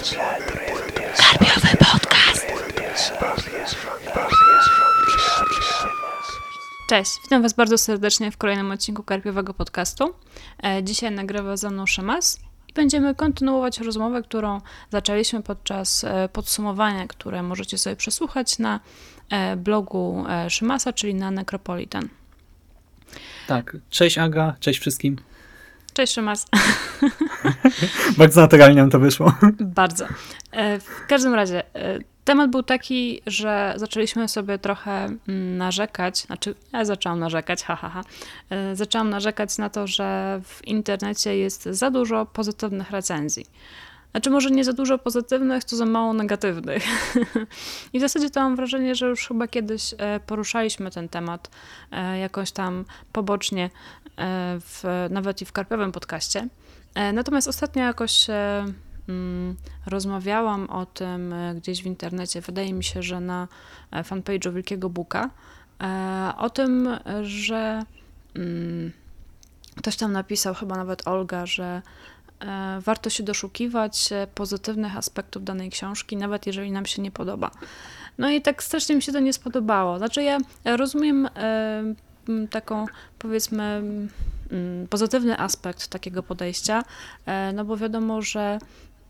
Karpiowy podcast. Cześć, witam Was bardzo serdecznie w kolejnym odcinku Karpiowego Podcastu. E, dzisiaj nagrywa ze mną Szymas i będziemy kontynuować rozmowę, którą zaczęliśmy podczas e, podsumowania, które możecie sobie przesłuchać na e, blogu Szymasa, czyli na Necropolitan. Tak, cześć Aga, cześć wszystkim. Cześć Szymas. Bardzo naturalnie nam to wyszło. Bardzo. W każdym razie, temat był taki, że zaczęliśmy sobie trochę mm, narzekać, znaczy ja zaczęłam narzekać, ha, ha, ha. E, zaczęłam narzekać na to, że w internecie jest za dużo pozytywnych recenzji. Znaczy, może nie za dużo pozytywnych, to za mało negatywnych. I w zasadzie to mam wrażenie, że już chyba kiedyś e, poruszaliśmy ten temat e, jakoś tam pobocznie, w, nawet i w karpiowym podcaście. Natomiast ostatnio jakoś Mm, rozmawiałam o tym e, gdzieś w internecie, wydaje mi się, że na e, fanpage'u Wielkiego Buka, e, o tym, że mm, ktoś tam napisał, chyba nawet Olga, że warto się doszukiwać pozytywnych aspektów danej książki, nawet jeżeli nam się nie podoba. No i tak strasznie mi się to nie spodobało. Znaczy ja rozumiem taką, powiedzmy, pozytywny aspekt takiego podejścia, no bo wiadomo, że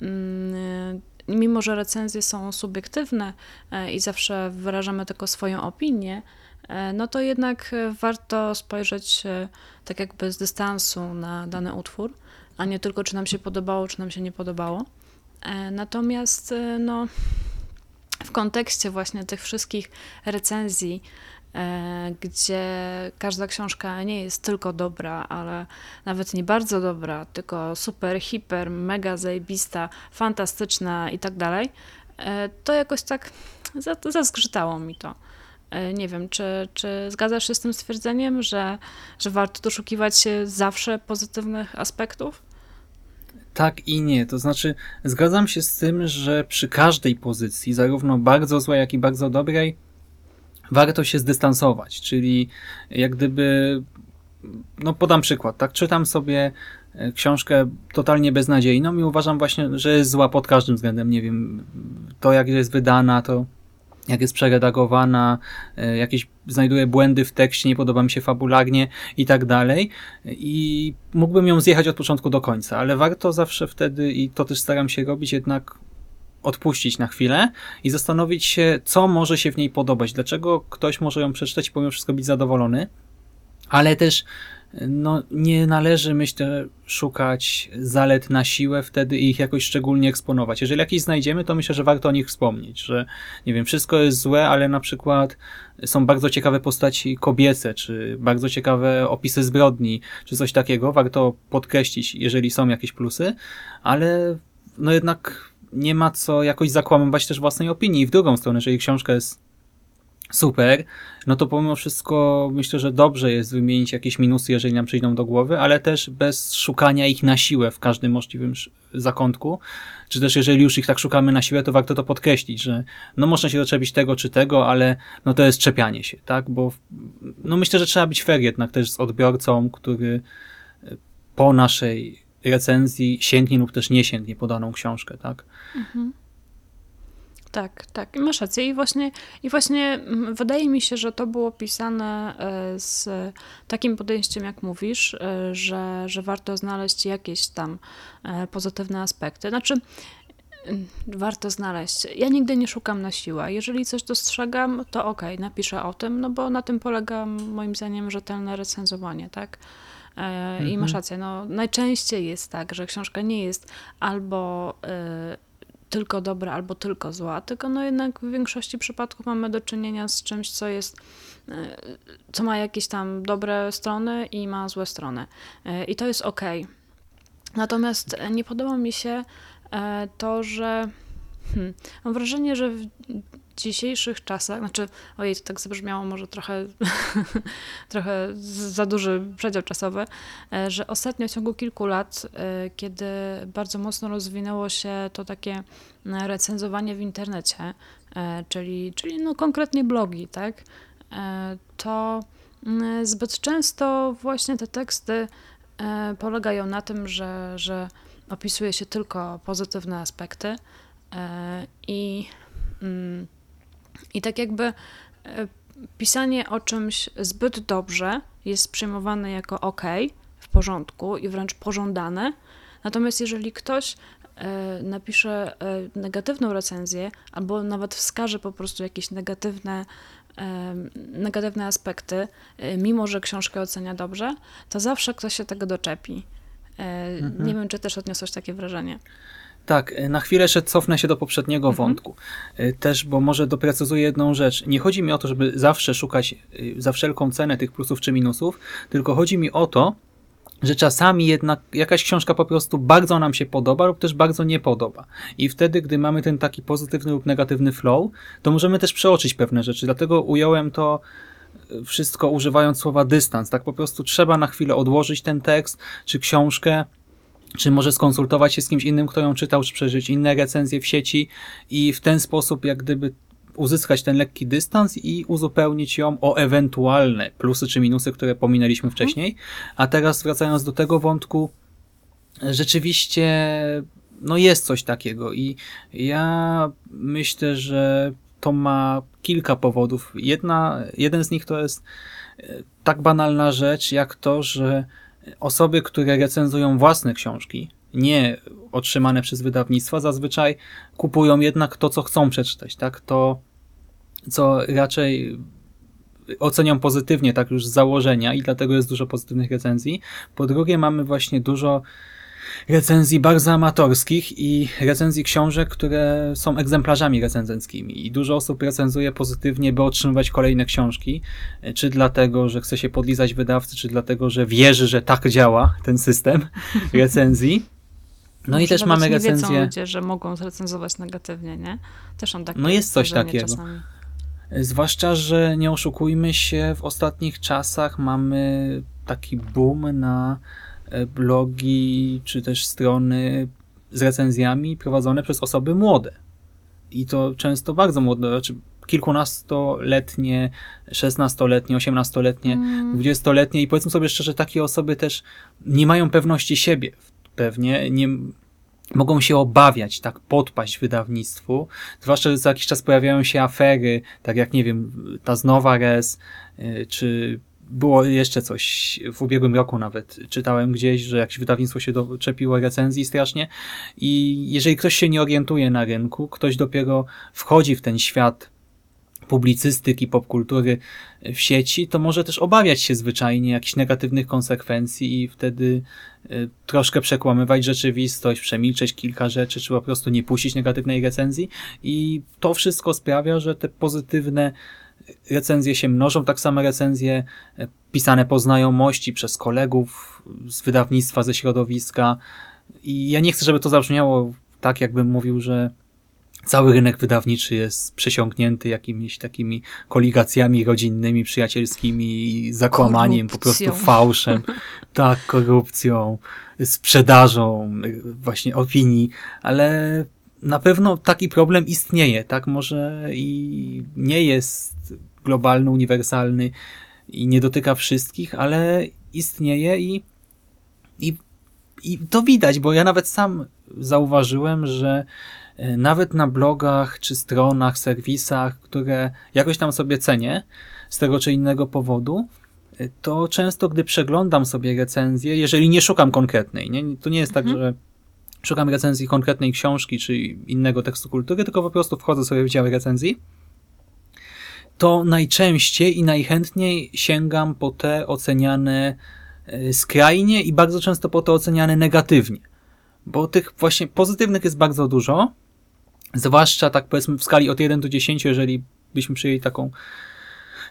Mm, mimo że recenzje są subiektywne e, i zawsze wyrażamy tylko swoją opinię, e, no to jednak warto spojrzeć e, tak jakby z dystansu na dany utwór, a nie tylko czy nam się podobało, czy nam się nie podobało. Natomiast no, w kontekście właśnie tych wszystkich recenzji, E, gdzie każda książka nie jest tylko dobra, ale nawet nie bardzo dobra, tylko super, hiper, mega zajebista, fantastyczna i tak dalej, e, to jakoś tak zazgrzytało mi to. E, nie wiem, czy, czy zgadzasz się z tym stwierdzeniem, że, że warto doszukiwać się zawsze pozytywnych aspektów? Tak i nie. To znaczy, zgadzam się z tym, że przy każdej pozycji, zarówno bardzo złej, jak i bardzo dobrej, warto się zdystansować, czyli jak gdyby, no podam przykład, tak, czytam sobie e, książkę totalnie beznadziejną i uważam właśnie, że jest zła pod każdym względem, nie wiem, to jak jest wydana, to jak jest przeredagowana, e, jakieś znajduje błędy w tekście, nie podoba mi się fabularnie i tak dalej. I mógłbym ją zjechać od początku do końca, ale warto zawsze wtedy, i to też staram się robić, jednak odpuścić na chwilę i zastanowić się, co może się w niej podobać, dlaczego ktoś może ją przeczytać i pomimo wszystko być zadowolony, ale też no, nie należy, myślę, szukać zalet na siłę wtedy i ich jakoś szczególnie eksponować. Jeżeli jakieś znajdziemy, to myślę, że warto o nich wspomnieć, że nie wiem, wszystko jest złe, ale na przykład są bardzo ciekawe postaci kobiece, czy bardzo ciekawe opisy zbrodni, czy coś takiego. Warto podkreślić, jeżeli są jakieś plusy, ale no jednak nie ma co jakoś zakłamywać też własnej opinii. W drugą stronę, jeżeli książka jest super, no to pomimo wszystko myślę, że dobrze jest wymienić jakieś minusy, jeżeli nam przyjdą do głowy, ale też bez szukania ich na siłę w każdym możliwym zakątku. Czy też jeżeli już ich tak szukamy na siłę, to warto to podkreślić, że no można się doczepić tego czy tego, ale no to jest czepianie się, tak? Bo no myślę, że trzeba być fair jednak też z odbiorcą, który po naszej recenzji sięgnie lub też nie sięgnie po daną książkę, tak? Mhm. Tak, tak, masz rację. I właśnie, I właśnie mm, wydaje mi się, że to było pisane e, z takim podejściem, jak mówisz, e, że, że warto znaleźć jakieś tam e, pozytywne aspekty. Znaczy, mm, warto znaleźć. Ja nigdy nie szukam na siłę. Jeżeli coś dostrzegam, to okej, okay, napiszę o tym, no bo na tym polega moim zdaniem rzetelne recenzowanie, tak? I masz mhm. rację, no, najczęściej jest tak, że książka nie jest albo tylko dobra, albo tylko zła, tylko no jednak w większości przypadków mamy do czynienia z czymś, co jest, y, co ma jakieś tam dobre strony i ma złe strony. Y, I to jest ok. Natomiast nie podoba mi się to, że hmm, mam wrażenie, że dzisiejszych czasach, znaczy, ojej, to tak zabrzmiało może trochę, trochę za duży przedział czasowy, e, że ostatnio w ciągu kilku lat, e, kiedy bardzo mocno rozwinęło się to takie e, recenzowanie w internecie, czyli, czyli no konkretnie blogi, tak, to zbyt często właśnie te teksty polegają na tym, że, że opisuje się tylko pozytywne aspekty i, mm, i tak jakby pisanie o czymś zbyt dobrze jest przyjmowane jako ok, w porządku i wręcz pożądane. Natomiast jeżeli ktoś e, napisze e, negatywną recenzję, albo nawet wskaże po prostu jakieś negatywne, e, negatywne aspekty, mimo że książkę ocenia dobrze, to zawsze ktoś się tego doczepi. Mhm. Nie wiem, czy też odniosłeś takie wrażenie. Tak, e, na chwilę jeszcze cofnę się do poprzedniego mhm. wątku. E, też, bo może doprecyzuję jedną rzecz. Nie chodzi mi o to, żeby zawsze szukać e, za wszelką cenę tych plusów czy minusów, tylko chodzi mi o to, że czasami jednak jakaś książka po prostu bardzo nam się podoba lub też bardzo nie podoba. I wtedy, gdy mamy ten taki pozytywny lub negatywny flow, to możemy też przeoczyć pewne rzeczy. Dlatego ująłem to wszystko używając słowa dystans. Tak po prostu trzeba na chwilę odłożyć ten tekst czy książkę, czy może skonsultować się z kimś innym, kto ją czytał, czy przeżyć inne recenzje w sieci i w ten sposób jak gdyby uzyskać ten lekki dystans i uzupełnić ją o ewentualne plusy czy minusy, które pominęliśmy wcześniej. A teraz wracając do tego wątku, rzeczywiście no jest coś takiego i ja myślę, że to ma kilka powodów. Jedna, jeden z nich to jest e, tak banalna rzecz, jak to, że osoby, które recenzują własne książki, nie otrzymane przez wydawnictwa, zazwyczaj kupują jednak to, co chcą przeczytać, tak? To, co raczej ocenią pozytywnie, tak już z założenia i dlatego jest dużo pozytywnych recenzji. Po drugie mamy właśnie dużo recenzji bardzo amatorskich i recenzji książek, które są egzemplarzami recenzenckimi. I dużo osób recenzuje pozytywnie, by otrzymywać kolejne książki, czy dlatego, że chce się podlizać wydawcy, czy dlatego, że wierzy, że tak działa ten system recenzji. No Może i też mamy recenzję. Nie ludzie, że mogą zrecenzować negatywnie, nie? Też on takie No jest coś takiego. Czasami. Zwłaszcza, że nie oszukujmy się, w ostatnich czasach mamy taki boom na blogi czy też strony z recenzjami prowadzone przez osoby młode. I to często bardzo młode, znaczy kilkunastoletnie, szesnastoletnie, osiemnastoletnie, mm. dwudziestoletnie i powiedzmy sobie szczerze, takie osoby też nie mają pewności siebie pewnie, nie mogą się obawiać, tak, podpaść wydawnictwu, zwłaszcza, że za jakiś czas pojawiają się afery, tak jak, nie wiem, ta z Nowa Res, e, czy było jeszcze coś w ubiegłym roku nawet. Czytałem gdzieś, że jakieś wydawnictwo się doczepiło recenzji strasznie i jeżeli ktoś się nie orientuje na rynku, ktoś dopiero wchodzi w ten świat publicystyki, popkultury w sieci, to może też obawiać się zwyczajnie jakichś negatywnych konsekwencji i wtedy y, troszkę przekłamywać rzeczywistość, przemilczeć kilka rzeczy, czy po prostu nie puścić negatywnej recenzji i to wszystko sprawia, że te pozytywne recenzje się mnożą, tak samo recenzje e, pisane po znajomości przez kolegów z wydawnictwa, ze środowiska. I ja nie chcę, żeby to zabrzmiało tak, jakbym mówił, że cały rynek wydawniczy jest przesiąknięty jakimiś takimi koligacjami rodzinnymi, przyjacielskimi, zakłamaniem, korupcją. po prostu fałszem, tak, korupcją, sprzedażą właśnie opinii, ale na pewno taki problem istnieje, tak? Może i nie jest globalny, uniwersalny i nie dotyka wszystkich, ale istnieje i, i, i to widać, bo ja nawet sam zauważyłem, że e, nawet na blogach czy stronach, serwisach, które jakoś tam sobie cenię z tego czy innego powodu, e, to często, gdy przeglądam sobie recenzję, jeżeli nie szukam konkretnej, nie? to nie jest tak, mhm. że szukam recenzji konkretnej książki czy innego tekstu kultury, tylko po prostu wchodzę sobie w działy recenzji, to najczęściej i najchętniej sięgam po te oceniane e, skrajnie i bardzo często po te oceniane negatywnie. Bo tych właśnie pozytywnych jest bardzo dużo, zwłaszcza tak powiedzmy w skali od 1 do 10, jeżeli byśmy przyjęli taką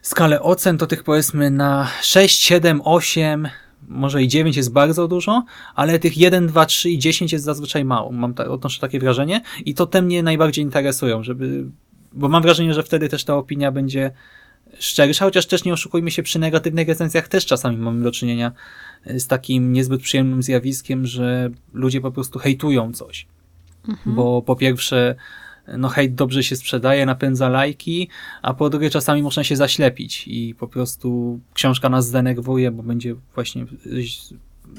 skalę ocen, to tych powiedzmy na 6, 7, 8 może i 9 jest bardzo dużo, ale tych 1, 2, 3 i 10 jest zazwyczaj mało. Mam ta, odnoszę takie wrażenie i to te mnie najbardziej interesują, żeby, bo mam wrażenie, że wtedy też ta opinia będzie szczersza, chociaż też nie oszukujmy się, przy negatywnych recenzjach też czasami mamy do czynienia z takim niezbyt przyjemnym zjawiskiem, że ludzie po prostu hejtują coś. Mhm. Bo po pierwsze no hejt dobrze się sprzedaje, napędza lajki, a po drugie czasami można się zaślepić i po prostu książka nas zdenerwuje, bo będzie właśnie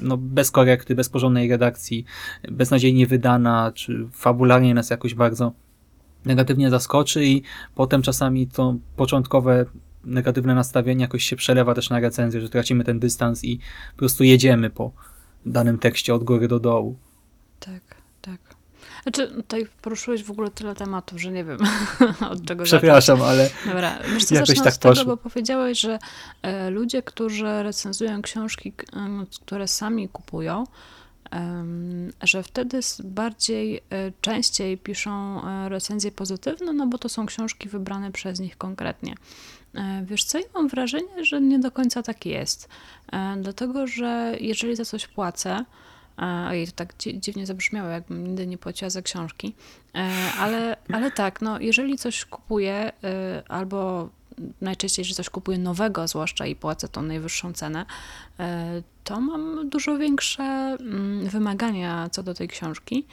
no, bez korekty, bez porządnej redakcji, beznadziejnie wydana, czy fabularnie nas jakoś bardzo negatywnie zaskoczy i potem czasami to początkowe negatywne nastawienie jakoś się przelewa też na recenzję, że tracimy ten dystans i po prostu jedziemy po danym tekście od góry do dołu. Tak. Znaczy, tutaj poruszyłeś w ogóle tyle tematów, że nie wiem od czego Przepraszam, zacząć. ale Dobra, wiesz co, jakoś tak tego, poszło. bo powiedziałeś, że e, ludzie, którzy recenzują książki, które sami kupują, że wtedy bardziej, e, częściej piszą e, recenzje pozytywne, no bo to są książki wybrane przez nich konkretnie. Wiesz co, ja mam wrażenie, że nie do końca tak jest. Dlatego, że jeżeli za coś płacę, ojej, to tak dzi- dziwnie zabrzmiało, jakbym nigdy nie płaciła za książki, e, ale, ale tak, no jeżeli coś kupuję, e, albo najczęściej, że coś kupuję nowego, zwłaszcza i płacę tą najwyższą cenę, e, to mam dużo większe mm, wymagania co do tej książki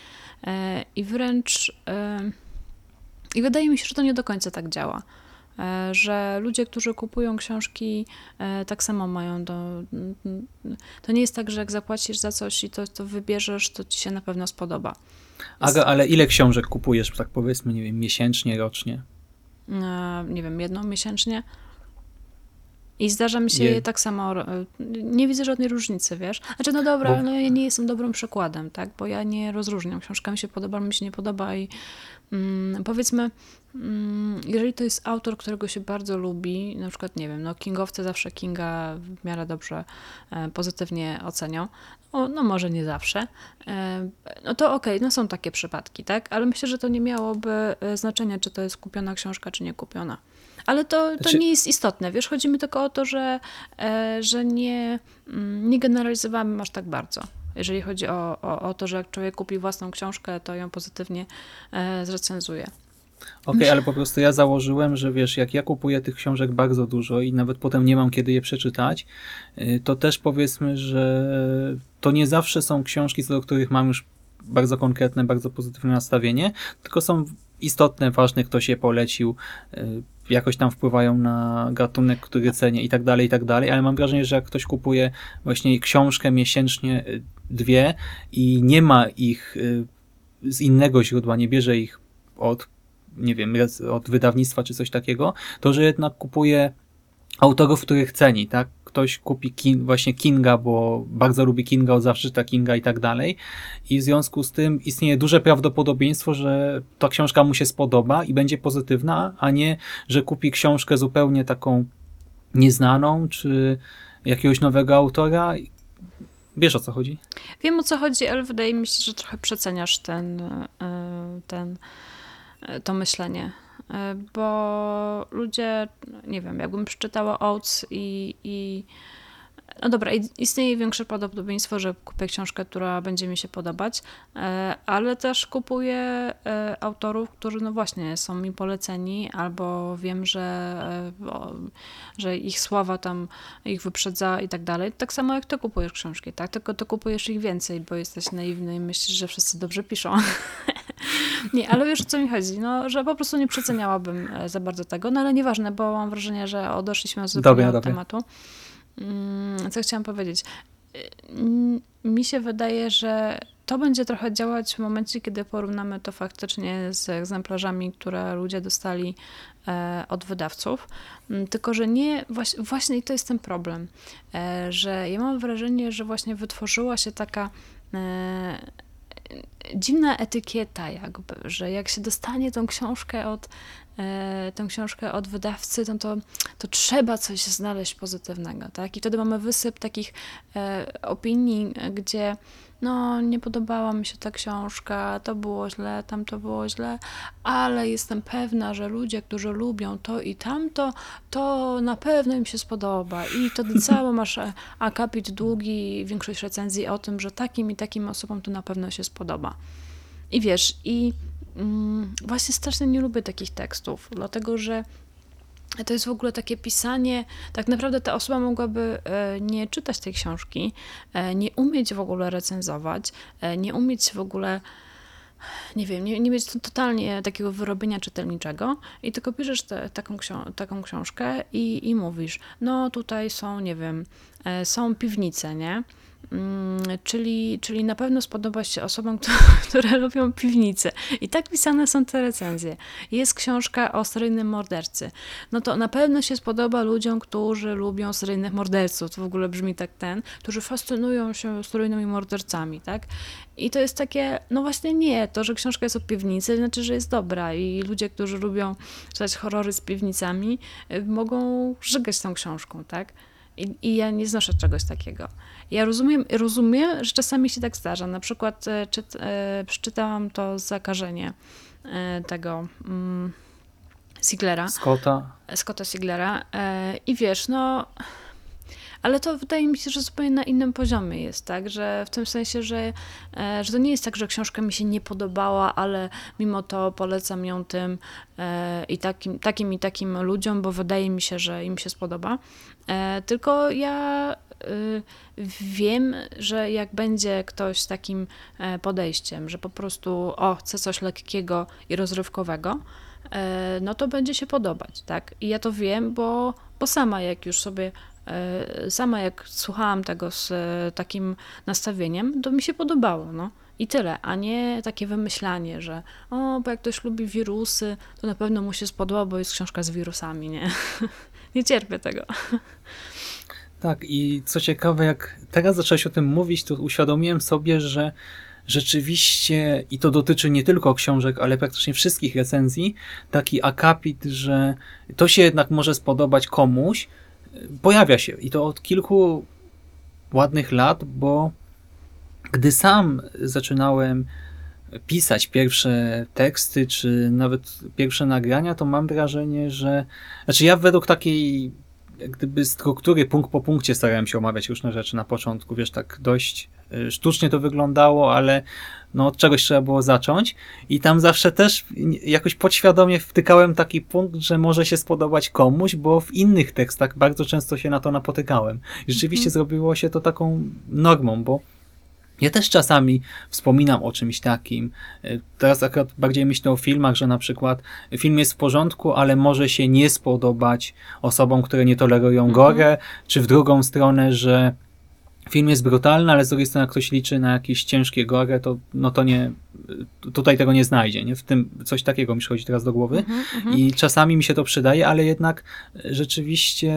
e, i wręcz e, i wydaje mi się, że to nie do końca tak działa. E, Że ludzie, którzy kupują książki, e, tak samo mają do. To nie jest tak, że jak zapłacisz za coś i to, to wybierzesz, to ci się na pewno spodoba. Aga, ale ile książek kupujesz, tak powiedzmy, nie wiem, miesięcznie, rocznie? e, nie wiem, jedną miesięcznie. I zdarza mi się Je- je tak samo. e, Nie widzę żadnej różnicy, wiesz? Znaczy, no dobra, Bo- no ja nie jestem dobrym przykładem, tak? Bo ja nie rozróżniam. Książka mi się podoba, mi się nie podoba i mm, powiedzmy, mm, jeżeli to jest autor, którego się bardzo lubi, na przykład, nie wiem, no Kingowcy zawsze Kinga w miarę dobrze, e, pozytywnie ocenią. O, no może nie zawsze. E, no to okej, no są takie przypadki, tak? Ale myślę, że to nie miałoby e, znaczenia, czy to jest kupiona książka, czy nie kupiona. Ale to, to Znaczy- nie jest istotne, wiesz, chodzi mi tylko o to, że, e, że nie, mm, nie generalizowałem aż tak bardzo. Jeżeli chodzi o, o, o to, że jak człowiek kupi własną książkę, to ją pozytywnie e, zrecenzuje. Okej, ale po prostu ja założyłem, że wiesz, jak ja kupuję tych książek bardzo dużo i nawet potem nie mam kiedy je przeczytać, y, to też powiedzmy, że to nie zawsze są książki, co do których mam już bardzo konkretne, bardzo pozytywne nastawienie, tylko są istotne, ważne, ktoś je polecił, y, jakoś tam wpływają na gatunek, który cenię i tak dalej, i tak dalej, ale mam wrażenie, że jak ktoś kupuje właśnie książkę miesięcznie, y, dwie i nie ma ich y, z innego źródła, nie bierze ich od nie wiem, od wydawnictwa czy coś takiego, to że jednak kupuje autorów, których ceni, tak? Ktoś kupi King, właśnie Kinga, bo bardzo lubi Kinga, od zawsze czyta Kinga i tak dalej. I w związku z tym istnieje duże prawdopodobieństwo, że ta książka mu się spodoba i będzie pozytywna, a nie, że kupi książkę zupełnie taką nieznaną, czy jakiegoś nowego autora. Wiesz o co chodzi? Wiem o co chodzi, ale wydaje mi się, że trochę przeceniasz ten, e, ten, e, to myślenie. E, Bo ludzie, nie wiem, jakbym przeczytała Oates i, i no dobra, istnieje większe prawdopodobieństwo, że kupię książkę, która będzie mi się podobać, e, ale też kupuję e, autorów, którzy no właśnie są mi poleceni, albo wiem, że, e, że ich sława tam ich wyprzedza i tak dalej. Tak samo jak ty kupujesz książki, tak? Tylko ty kupujesz ich więcej, bo jesteś naiwny i myślisz, że wszyscy dobrze piszą. nie, ale wiesz o co mi chodzi, no, że po prostu nie przeceniałabym za bardzo tego, no ale nieważne, bo mam wrażenie, że odeszliśmy zupełnie od dobra. tematu. Co chciałam powiedzieć? Mm, Mi się wydaje, że to będzie trochę działać w momencie, kiedy porównamy to faktycznie z egzemplarzami, które ludzie dostali e, od wydawców. Mm, Tylko, że nie, właśnie, właśnie i to jest ten problem, e, że ja mam wrażenie, że właśnie wytworzyła się taka e, dziwna etykieta jakby, że jak się dostanie tą książkę od e, tę książkę od wydawcy, no to, to trzeba coś znaleźć pozytywnego, tak? I wtedy mamy wysyp takich e, opinii, gdzie no nie podobała mi się ta książka, to było źle, tam to było źle, ale jestem pewna, że ludzie, którzy lubią to i tamto, to na pewno im się spodoba. I wtedy cały masz e, akapit długi, większość recenzji o tym, że takim i takim osobom to na pewno się spodoba. I wiesz, i właśnie strasznie nie lubię takich tekstów, dlatego że to jest w ogóle takie pisanie. Tak naprawdę ta osoba mogłaby e, nie czytać tej książki, e, nie umieć w ogóle recenzować, e, nie umieć w ogóle. Nie wiem, nie, nie mieć to totalnie takiego wyrobienia czytelniczego i tylko piszesz te, taką, ksią- taką książkę i, i mówisz, no tutaj są, nie wiem, są piwnice, nie? Mm, czyli, czyli na pewno spodoba się osobom, które lubią piwnice. I tak pisane są te recenzje. Jest książka o seryjnym mordercy. No to na pewno się spodoba ludziom, którzy lubią seryjnych morderców. To w ogóle brzmi tak ten, którzy fascynują się seryjnymi mordercami, tak? I to jest takie, no właśnie nie, to, że książka jest o piwnicy, znaczy, że jest dobra i ludzie, którzy lubią czytać horrory z piwnicami, y, mogą żygać tą książką, tak? I, I, ja nie znoszę czegoś takiego. Ja rozumiem, rozumiem, że czasami się tak zdarza. Na przykład e, czyt, e, przeczytałam to zakażenie e, tego mm, Siglera. Scotta. Scotta Siglera. E, I wiesz, no ale to wydaje mi się, że zupełnie na innym poziomie jest, tak? Że w tym sensie, że, e, że to nie jest tak, że książka mi się nie podobała, ale mimo to polecam ją tym e, i takim, takim i takim ludziom, bo wydaje mi się, że im się spodoba. E, tylko ja wiem, że jak będzie ktoś z takim podejściem, że po prostu o, chce coś lekkiego i rozrywkowego, no to będzie się podobać, tak? I ja to wiem, bo, bo sama jak już sobie sama jak słuchałam tego z e, takim nastawieniem, to mi się podobało, no. I tyle, a nie takie wymyślanie, że o, bo jak ktoś lubi wirusy, to na pewno mu się spodoba, bo jest książka z wirusami, nie? nie cierpię tego. Tak, i co ciekawe, jak teraz zacząłeś o tym mówić, to uświadomiłem sobie, że rzeczywiście, i to dotyczy nie tylko książek, ale praktycznie wszystkich recenzji, taki akapit, że to się jednak może spodobać komuś, pojawia się i to od kilku ładnych lat, bo gdy sam zaczynałem pisać pierwsze teksty, czy nawet pierwsze nagrania, to mam wrażenie, że znaczy ja według takiej gdyby struktury punkt po punkcie starałem się omawiać różne rzeczy na początku, wiesz, tak dość sztucznie to wyglądało, ale no od czegoś trzeba było zacząć i tam zawsze też jakoś podświadomie wtykałem taki punkt, że może się spodobać komuś, bo w innych tekstach bardzo często się na to napotykałem. Rzeczywiście mhm. zrobiło się to taką normą, bo ja też czasami wspominam o czymś takim. E, teraz akurat bardziej myślę o filmach, że na przykład film jest w porządku, ale może się nie spodobać osobom, które nie tolerują mhm. gore, czy w drugą stronę, że film jest brutalny, ale z drugiej strony jak ktoś liczy na jakieś ciężkie gore, to, no to nie, tutaj tego nie znajdzie, nie? W tym coś takiego mi przychodzi teraz do głowy mm -hmm, i czasami mi się to przydaje, ale jednak rzeczywiście...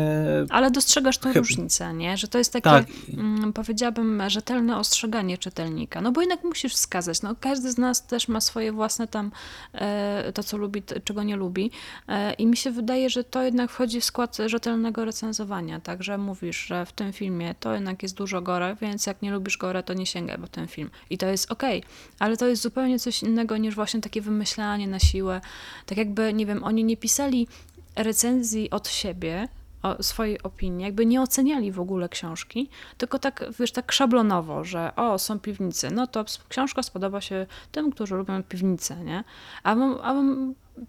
Ale dostrzegasz tą różnicę, nie? Że to jest takie, tak. mm, powiedziałabym, rzetelne ostrzeganie czytelnika, no bo jednak musisz wskazać, no każdy z nas też ma swoje własne tam e, to, co lubi, czego nie lubi e, i mi się wydaje, że to jednak wchodzi w skład rzetelnego recenzowania, także mówisz, że w tym filmie to jednak jest dużo gore, więc jak nie lubisz gore, to nie sięgaj po ten film i to jest okej, okay. ale to jest zupełnie coś innego niż właśnie takie wymyślanie na siłę. Tak jakby, nie wiem, oni nie pisali recenzji od siebie, o swojej opinii, jakby nie oceniali w ogóle książki, tylko tak, wiesz, tak szablonowo, że o, są piwnice, no to książka spodoba się tym, którzy lubią piwnice, nie? A, a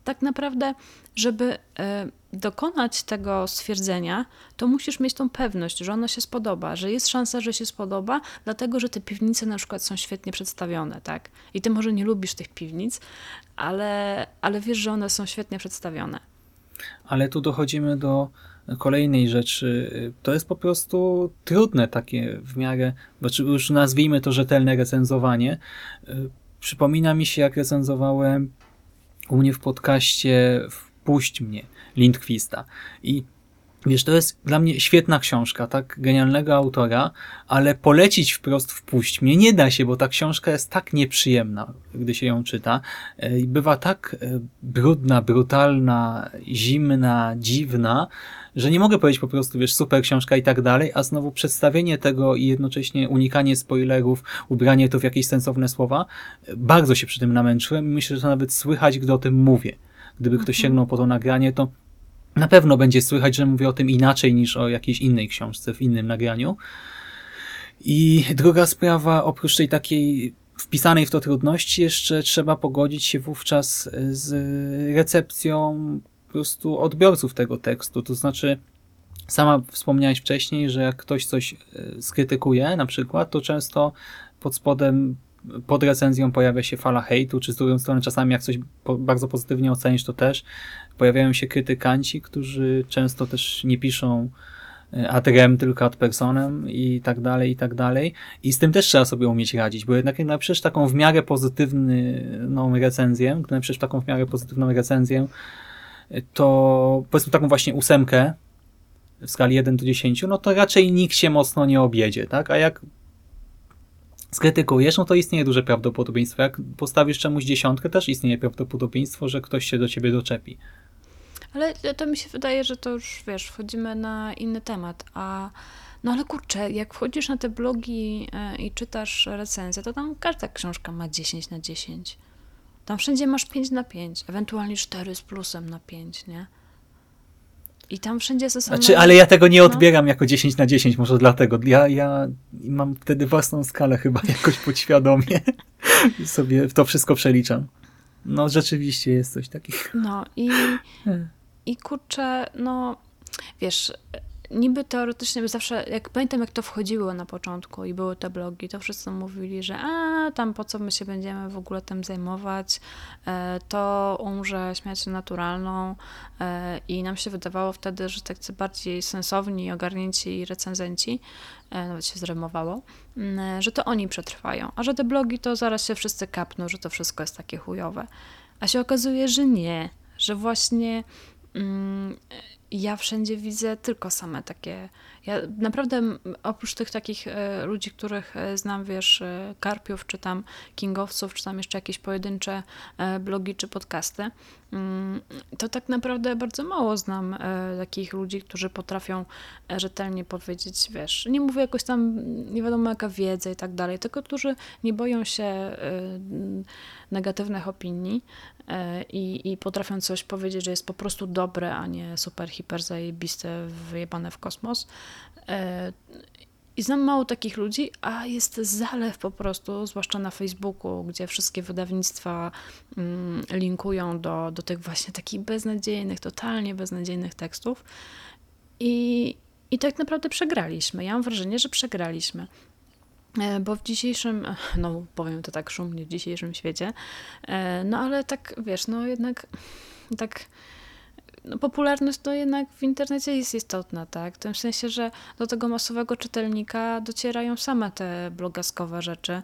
tak naprawdę, żeby e, dokonać tego stwierdzenia, to musisz mieć tą pewność, że ono się spodoba, że jest szansa, że się spodoba, dlatego że te piwnice na przykład są świetnie przedstawione, tak? I ty może nie lubisz tych piwnic, ale, ale wiesz, że one są świetnie przedstawione. Ale tu dochodzimy do kolejnej rzeczy. To jest po prostu trudne takie w miarę, znaczy już nazwijmy to rzetelne recenzowanie. Przypomina mi się, jak recenzowałem u mnie w podcaście Wpuść mnie Lindquista. I Wiesz, to jest dla mnie świetna książka, tak genialnego autora, ale polecić wprost wpuść mnie nie da się, bo ta książka jest tak nieprzyjemna, gdy się ją czyta. E, I bywa tak e, brudna, brutalna, zimna, dziwna, że nie mogę powiedzieć po prostu, wiesz, super książka i tak dalej, a znowu przedstawienie tego i jednocześnie unikanie spoilerów, ubranie to w jakieś sensowne słowa, e, bardzo się przy tym namęczyłem i myślę, że to nawet słychać, gdy o tym mówię. Gdyby ktoś mhm. sięgnął po to nagranie, to na pewno będzie słychać, że mówię o tym inaczej niż o jakiejś innej książce w innym nagraniu. I druga sprawa, oprócz tej takiej wpisanej w to trudności, jeszcze trzeba pogodzić się wówczas z recepcją po prostu odbiorców tego tekstu. To znaczy, sama wspomniałeś wcześniej, że jak ktoś coś e, skrytykuje na przykład, to często pod spodem pod recenzją pojawia się fala hejtu, czy z drugą strony czasami jak coś bardzo pozytywnie ocenisz, to też pojawiają się krytykanci, którzy często też nie piszą ad rem, tylko ad personem i tak dalej, i tak dalej. I z tym też trzeba sobie umieć radzić, bo jednak jak napiszesz taką w miarę pozytywną recenzję, gdy napiszesz taką w miarę pozytywną recenzję, to powiedzmy taką właśnie ósemkę w skali 1 do 10, no to raczej nikt się mocno nie objedzie, tak? A jak skrytykujesz, no to istnieje duże prawdopodobieństwo. Jak postawisz czemuś dziesiątkę, też istnieje prawdopodobieństwo, że ktoś się do ciebie doczepi. Ale to mi się wydaje, że to już, wiesz, wchodzimy na inny temat, a no ale kurczę, jak wchodzisz na te blogi e, i czytasz recenzję, to tam każda książka ma 10 na 10. Tam wszędzie masz 5 na 5, ewentualnie 4 z plusem na 5, nie? I tam wszędzie są same... Znaczy, ale ja tego nie no. odbieram no. jako 10 na 10, może dlatego. Ja, ja mam wtedy własną skalę chyba jakoś podświadomie sobie to wszystko przeliczam. No rzeczywiście jest coś takiego. No i, i kurczę, no wiesz, niby teoretycznie zawsze, jak pamiętam jak to wchodziło na początku i były te blogi, to wszyscy mówili, że a tam po co my się będziemy w ogóle tym zajmować, e, to umrze śmiercią naturalną e, i nam się wydawało wtedy, że tak bardziej sensowni, ogarnięci recenzenci, e, nawet się zremowało, że to oni przetrwają, a że te blogi to zaraz się wszyscy kapną, że to wszystko jest takie chujowe. A się okazuje, że nie, że właśnie mm, ja wszędzie widzę tylko same takie. Ja naprawdę oprócz tych takich e, ludzi, których e, znam, wiesz, e, Karpiów, czy tam Kingowców, czy tam jeszcze jakieś pojedyncze blogi czy podcasty, mm, to tak naprawdę bardzo mało znam takich ludzi, którzy potrafią rzetelnie powiedzieć, wiesz, nie mówię jakoś tam, nie wiadomo jaka wiedza i tak dalej, tylko którzy nie boją się negatywnych opinii i, i potrafią coś powiedzieć, że jest po prostu dobre, a nie super, hiper zajebiste, wyjebane w kosmos. E, I znam mało takich ludzi, a jest zalew po prostu, zwłaszcza na Facebooku, gdzie wszystkie wydawnictwa mm, linkują do, do tych właśnie takich beznadziejnych, totalnie beznadziejnych tekstów. I, I tak naprawdę przegraliśmy. Ja mam wrażenie, że przegraliśmy. E, bo w dzisiejszym, no powiem to tak szumnie, w dzisiejszym świecie, e, no ale tak, wiesz, no jednak tak no, popularność to jednak w internecie jest istotna, tak? W tym sensie, że do tego masowego czytelnika docierają same te blogaskowe rzeczy,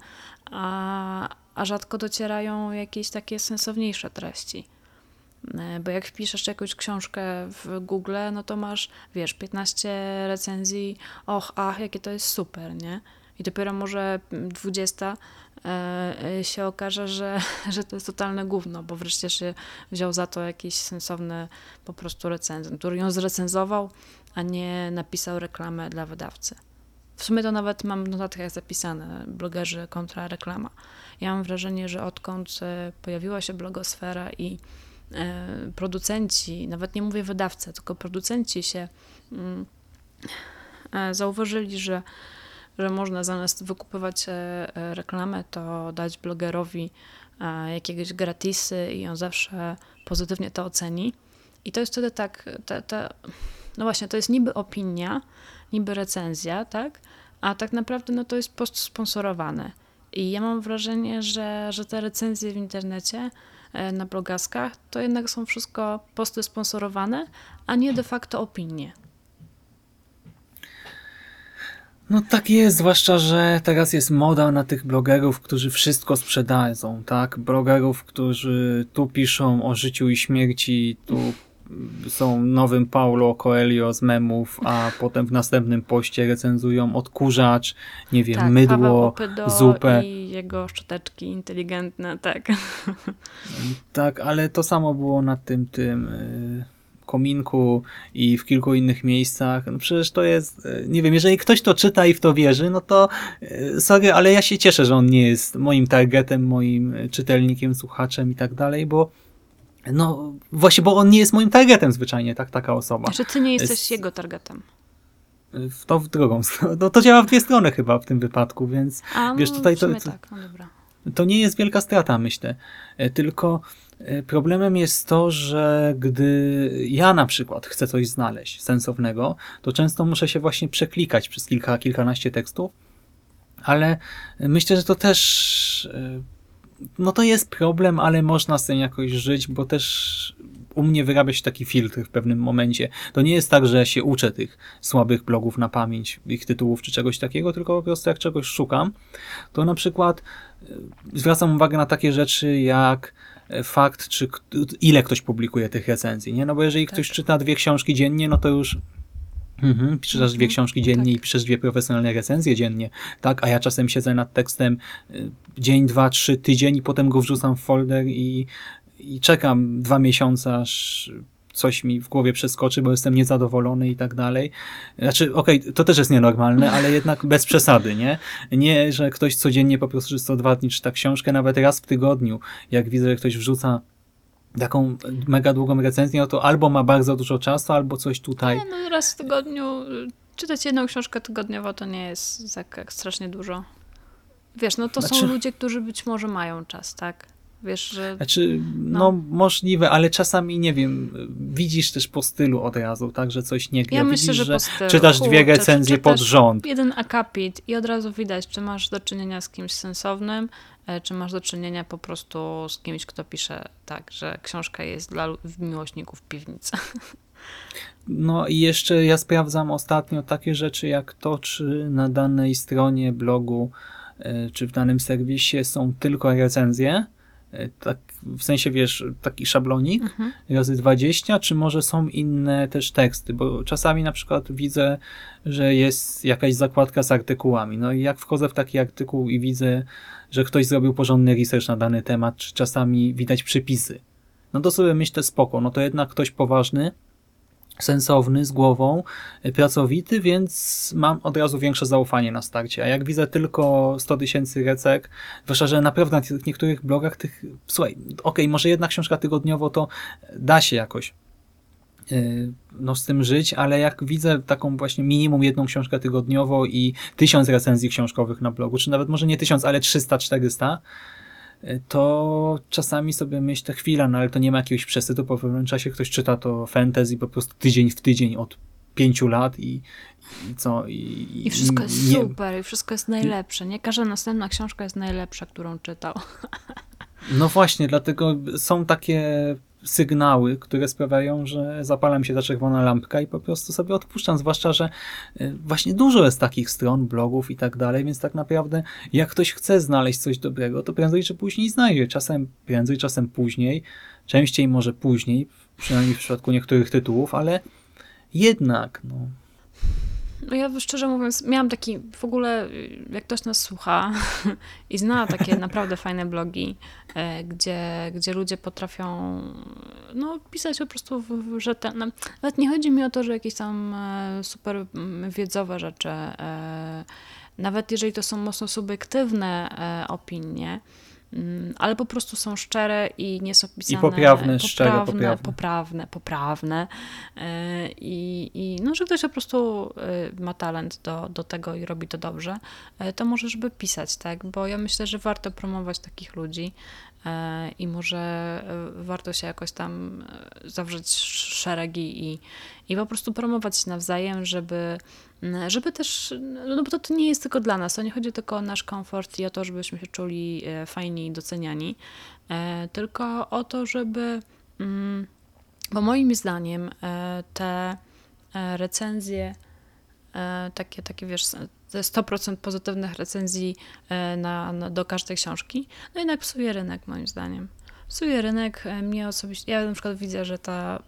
a, a rzadko docierają jakieś takie sensowniejsze treści. E, bo jak wpiszesz jakąś książkę w Google, no to masz, wiesz, 15 recenzji, och, ach, jakie to jest super, nie? I dopiero może 20 e, się okaże, że, że to jest totalne gówno, bo wreszcie się wziął za to jakiś sensowny po prostu recenzent, który ją zrecenzował, a nie napisał reklamę dla wydawcy. W sumie to nawet mam w notatkach zapisane, blogerzy kontra reklama. Ja mam wrażenie, że odkąd e, pojawiła się blogosfera i e, producenci, nawet nie mówię wydawcy, tylko producenci się mm, zauważyli, że że można zamiast wykupywać e, e, reklamę, to dać blogerowi e, jakiegoś gratisy i on zawsze pozytywnie to oceni. I to jest wtedy tak, te, te, no właśnie, to jest niby opinia, niby recenzja, tak? A tak naprawdę no to jest post sponsorowany. I ja mam wrażenie, że, że te recenzje w internecie, na blogaskach, to jednak są wszystko posty sponsorowane, a nie de facto opinie. No tak jest, zwłaszcza, że teraz jest moda na tych blogerów, którzy wszystko sprzedadzą, tak? Blogerów, którzy tu piszą o życiu i śmierci, tu są nowym Paulo Coelho z memów, a potem w następnym poście recenzują odkurzacz, nie wiem, tak, mydło, zupę. i jego szczoteczki inteligentne, tak. Tak, ale to samo było na tym, tym... Kominku i w kilku innych miejscach. No przecież to jest, e, nie wiem, jeżeli ktoś to czyta i w to wierzy, no to e, sorry, ale ja się cieszę, że on nie jest moim targetem, moim czytelnikiem, słuchaczem i tak dalej, bo no właśnie, bo on nie jest moim targetem zwyczajnie, tak, taka osoba. Że ty nie jesteś jest... jego targetem. W to w drugą stronę. No to działa w dwie strony chyba w tym wypadku, więc A, wiesz, tutaj to, to, tak. no dobra. to nie jest wielka strata, myślę. E, tylko E, problemem jest to, że gdy ja na przykład chcę coś znaleźć sensownego, to często muszę się właśnie przeklikać przez kilka, kilkanaście tekstów, ale myślę, że to też e, no to jest problem, ale można z tym jakoś żyć, bo też u mnie wyrabia się taki filtr w pewnym momencie. To nie jest tak, że się uczę tych słabych blogów na pamięć, ich tytułów czy czegoś takiego, tylko po prostu jak czegoś szukam, to na przykład e, zwracam uwagę na takie rzeczy jak e, fakt, czy ile ktoś publikuje tych recenzji, nie? No bo jeżeli tak. ktoś czyta dwie książki dziennie, no to już Mhm, piszesz mhm, dwie książki dziennie tak. i piszesz dwie profesjonalne recenzje dziennie, tak? A ja czasem siedzę nad tekstem y, dzień, dwa, trzy, tydzień i potem go wrzucam w folder i, i czekam dwa miesiące, aż coś mi w głowie przeskoczy, bo jestem niezadowolony i tak dalej. Znaczy, okej, okay, to też jest nienormalne, ale jednak bez przesady, nie? Nie, że ktoś codziennie po prostu co dwa dni czyta książkę, nawet raz w tygodniu. Jak widzę, że ktoś wrzuca taką mega długą recenzję, no to albo ma bardzo dużo czasu, albo coś tutaj. Nie, no raz w tygodniu czytać jedną książkę tygodniowo to nie jest tak strasznie dużo. Wiesz, no to znaczy... są ludzie, którzy być może mają czas, tak? Wiesz, że... Znaczy, no. no. możliwe, ale czasami, nie wiem, widzisz też po stylu od razu, tak, że coś nie gra. Ja widzisz, myślę, że, po stylu. czytasz dwie recenzje pod rząd. jeden akapit i od razu widać, czy masz do czynienia z kimś sensownym, e, czy masz do czynienia po prostu z kimś, kto pisze tak, że książka jest dla miłośników piwnicy. No i jeszcze ja sprawdzam ostatnio takie rzeczy jak to, czy na danej stronie blogu, e, czy w danym serwisie są tylko recenzje, tak, w sensie, wiesz, taki szablonik mhm. razy 20, czy może są inne też teksty, bo czasami na przykład widzę, że jest jakaś zakładka z artykułami, no i jak wchodzę w taki artykuł i widzę, że ktoś zrobił porządny research na dany temat, czy czasami widać przypisy, no to sobie myślę spoko, no to jednak ktoś poważny sensowny, z głową, y, pracowity, więc mam od razu większe zaufanie na starcie. A jak widzę tylko 100 tysięcy recek, zwłaszcza, że naprawdę na tych niektórych blogach tych, słuchaj, okej, okay, może jedna książka tygodniowo to da się jakoś y, no z tym żyć, ale jak widzę taką właśnie minimum jedną książkę tygodniowo i tysiąc recenzji książkowych na blogu, czy nawet może nie tysiąc, ale 300, 400, to czasami sobie myślę, chwila, no ale to nie ma jakiegoś przesytu, po pewnym czasie ktoś czyta to fantasy po prostu tydzień w tydzień od pięciu lat i, i co? I, I wszystko jest nie, super, i wszystko jest najlepsze. Nie każda następna książka jest najlepsza, którą czytał. No właśnie, dlatego są takie sygnały, które sprawiają, że zapala mi się ta czerwona lampka i po prostu sobie odpuszczam, zwłaszcza, że y, właśnie dużo jest takich stron, blogów i tak dalej, więc tak naprawdę jak ktoś chce znaleźć coś dobrego, to prędzej czy później znajdzie. Czasem prędzej, czasem później, częściej może później, przynajmniej w przypadku niektórych tytułów, ale jednak, no, no ja szczerze mówiąc, miałam taki, w ogóle jak ktoś nas słucha i zna takie naprawdę fajne blogi, e, gdzie, gdzie ludzie potrafią no, pisać po prostu rzetelne. Nawet nie chodzi mi o to, że jakieś tam e, super wiedzowe rzeczy, e, nawet jeżeli to są mocno subiektywne opinie, Mm, ale po prostu są szczere i nie są pisane... I poprawne, poprawne szczere, poprawne. Poprawne, poprawne. E, I, I no, że ktoś po prostu e, ma talent do, do tego i robi to dobrze, e, to możesz by pisać, tak? Bo ja myślę, że warto promować takich ludzi i może warto się jakoś tam zawrzeć szeregi i, i po prostu promować się nawzajem, żeby Mm, żeby też, no bo to, to nie jest tylko dla nas, to nie chodzi tylko o nasz komfort i o to, żebyśmy się czuli e, fajni i doceniani, e, tylko o to, żeby, mm, bo moim zdaniem e, te recenzje, takie, takie wiesz, te 100% pozytywnych recenzji na, na, do każdej książki, no jednak psuje rynek moim zdaniem. Psuje rynek, mnie osobiście, ja na przykład widzę, że ta...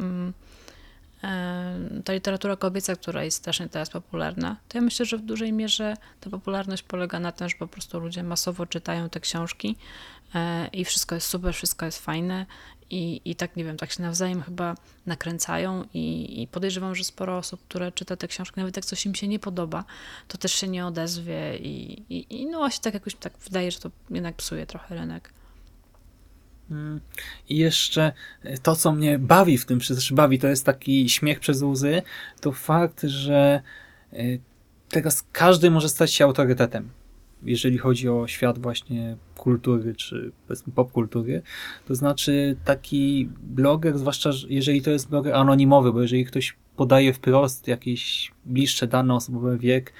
Ta literatura kobieca, która jest strasznie teraz popularna, to ja myślę, że w dużej mierze ta popularność polega na tym, że po prostu ludzie masowo czytają te książki e, i wszystko jest super, wszystko jest fajne i, i tak, nie wiem, tak się nawzajem chyba nakręcają i, i podejrzewam, że sporo osób, które czyta te książki, nawet jak coś im się nie podoba, to też się nie odezwie i, i, i no właśnie tak jakoś tak wydaje, że to jednak psuje trochę rynek. I jeszcze to, co mnie bawi w tym, przecież bawi, to jest taki śmiech przez łzy, to fakt, że e, teraz każdy może stać się autorytetem, jeżeli chodzi o świat właśnie kultury, czy powiedzmy popkultury. To znaczy taki bloger, zwłaszcza jeżeli to jest bloger anonimowy, bo jeżeli ktoś podaje wprost jakieś bliższe dane osobowe, wiek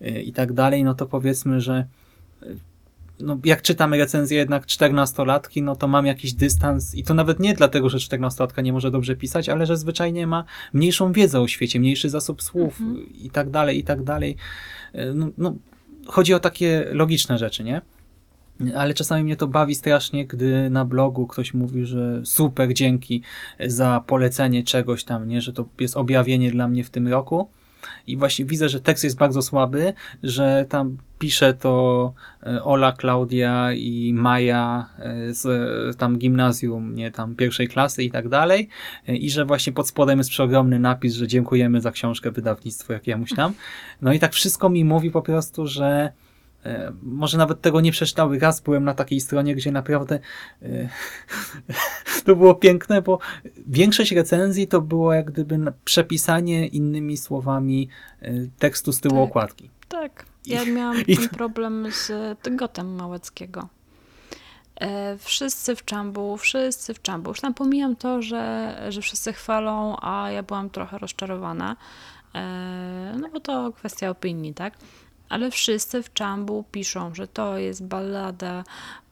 e, i tak dalej, no to powiedzmy, że no, jak czytamy recenzję jednak czternastolatki, no to mam jakiś dystans i to nawet nie dlatego, że czternastolatka nie może dobrze pisać, ale że zwyczajnie ma mniejszą wiedzę o świecie, mniejszy zasób słów Mhm. i tak dalej, i tak dalej. E, No, no, chodzi o takie logiczne rzeczy, nie? Ale czasami mnie to bawi strasznie, gdy na blogu ktoś mówi, że super, dzięki za polecenie czegoś tam, nie, że to jest objawienie dla mnie w tym roku. I właśnie widzę, że tekst jest bardzo słaby, że tam pisze to e, Ola, Klaudia i Maja e, z tam gimnazjum, nie, tam pierwszej klasy i tak dalej. E, I że właśnie pod spodem jest przeogromny napis, że dziękujemy za książkę wydawnictwu jakiemuś tam. No i tak wszystko mi mówi po prostu, że Może nawet tego nie przeczytały. Raz byłem na takiej stronie, gdzie naprawdę to było piękne, bo większość recenzji to było jak gdyby przepisanie innymi słowami tekstu z tyłu Tak. okładki. Tak, ja miałam i- ten problem z Gotem Małeckiego. E, wszyscy w czambu, wszyscy w czambu. Już tam pomijam to, że, że wszyscy chwalą, a ja byłam trochę rozczarowana. E, no bo to kwestia opinii, tak? Ale wszyscy w czambu piszą, że to jest ballada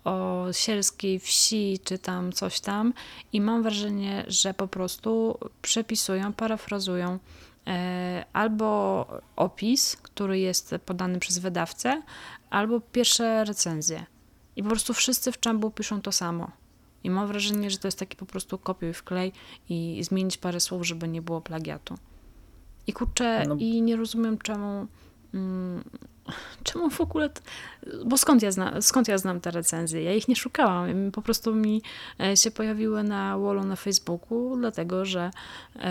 o sielskiej wsi, czy tam coś tam. I mam wrażenie, że po prostu przepisują, parafrazują albo opis, który jest podany przez wydawcę, albo pierwsze recenzje. I po prostu wszyscy w czambu piszą to samo. I mam wrażenie, że to jest taki po prostu kopiuj wklej i zmienić parę słów, żeby nie było plagiatu. I kurczę, No. i nie rozumiem czemu. Mm, czemu w ogóle. Bo skąd ja, zna, skąd ja znam te recenzje? Ja ich nie szukałam. Po prostu mi e, się pojawiły na wallu na Facebooku, dlatego że e,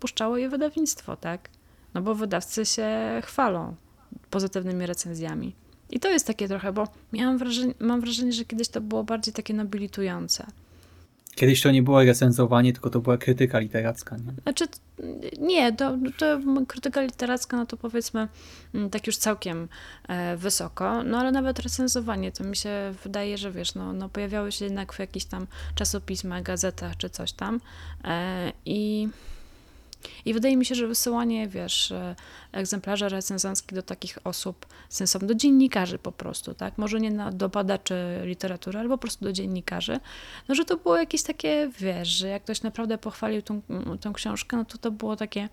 puszczało je wydawnictwo, tak? No bo wydawcy się chwalą pozytywnymi recenzjami. I to jest takie trochę, bo miałam wrażenie, mam wrażenie, że kiedyś to było bardziej takie nobilitujące. Kiedyś to nie było recenzowanie, tylko to była krytyka literacka. Nie? Znaczy, nie, to, to krytyka literacka, no to powiedzmy mm, tak już całkiem e, wysoko, no ale nawet recenzowanie, to mi się wydaje, że wiesz, no, no pojawiały się jednak w jakichś tam czasopismach, gazetach czy coś tam e, i i wydaje mi się, że wysyłanie, wiesz, e, egzemplarzy recenzenckich do takich osób sensownych, do dziennikarzy po prostu, tak? Może nie na, do badaczy literatury, ale po prostu do dziennikarzy, no że to było jakieś takie, wiesz, że jak ktoś naprawdę pochwalił tą, tą książkę, no to to było takie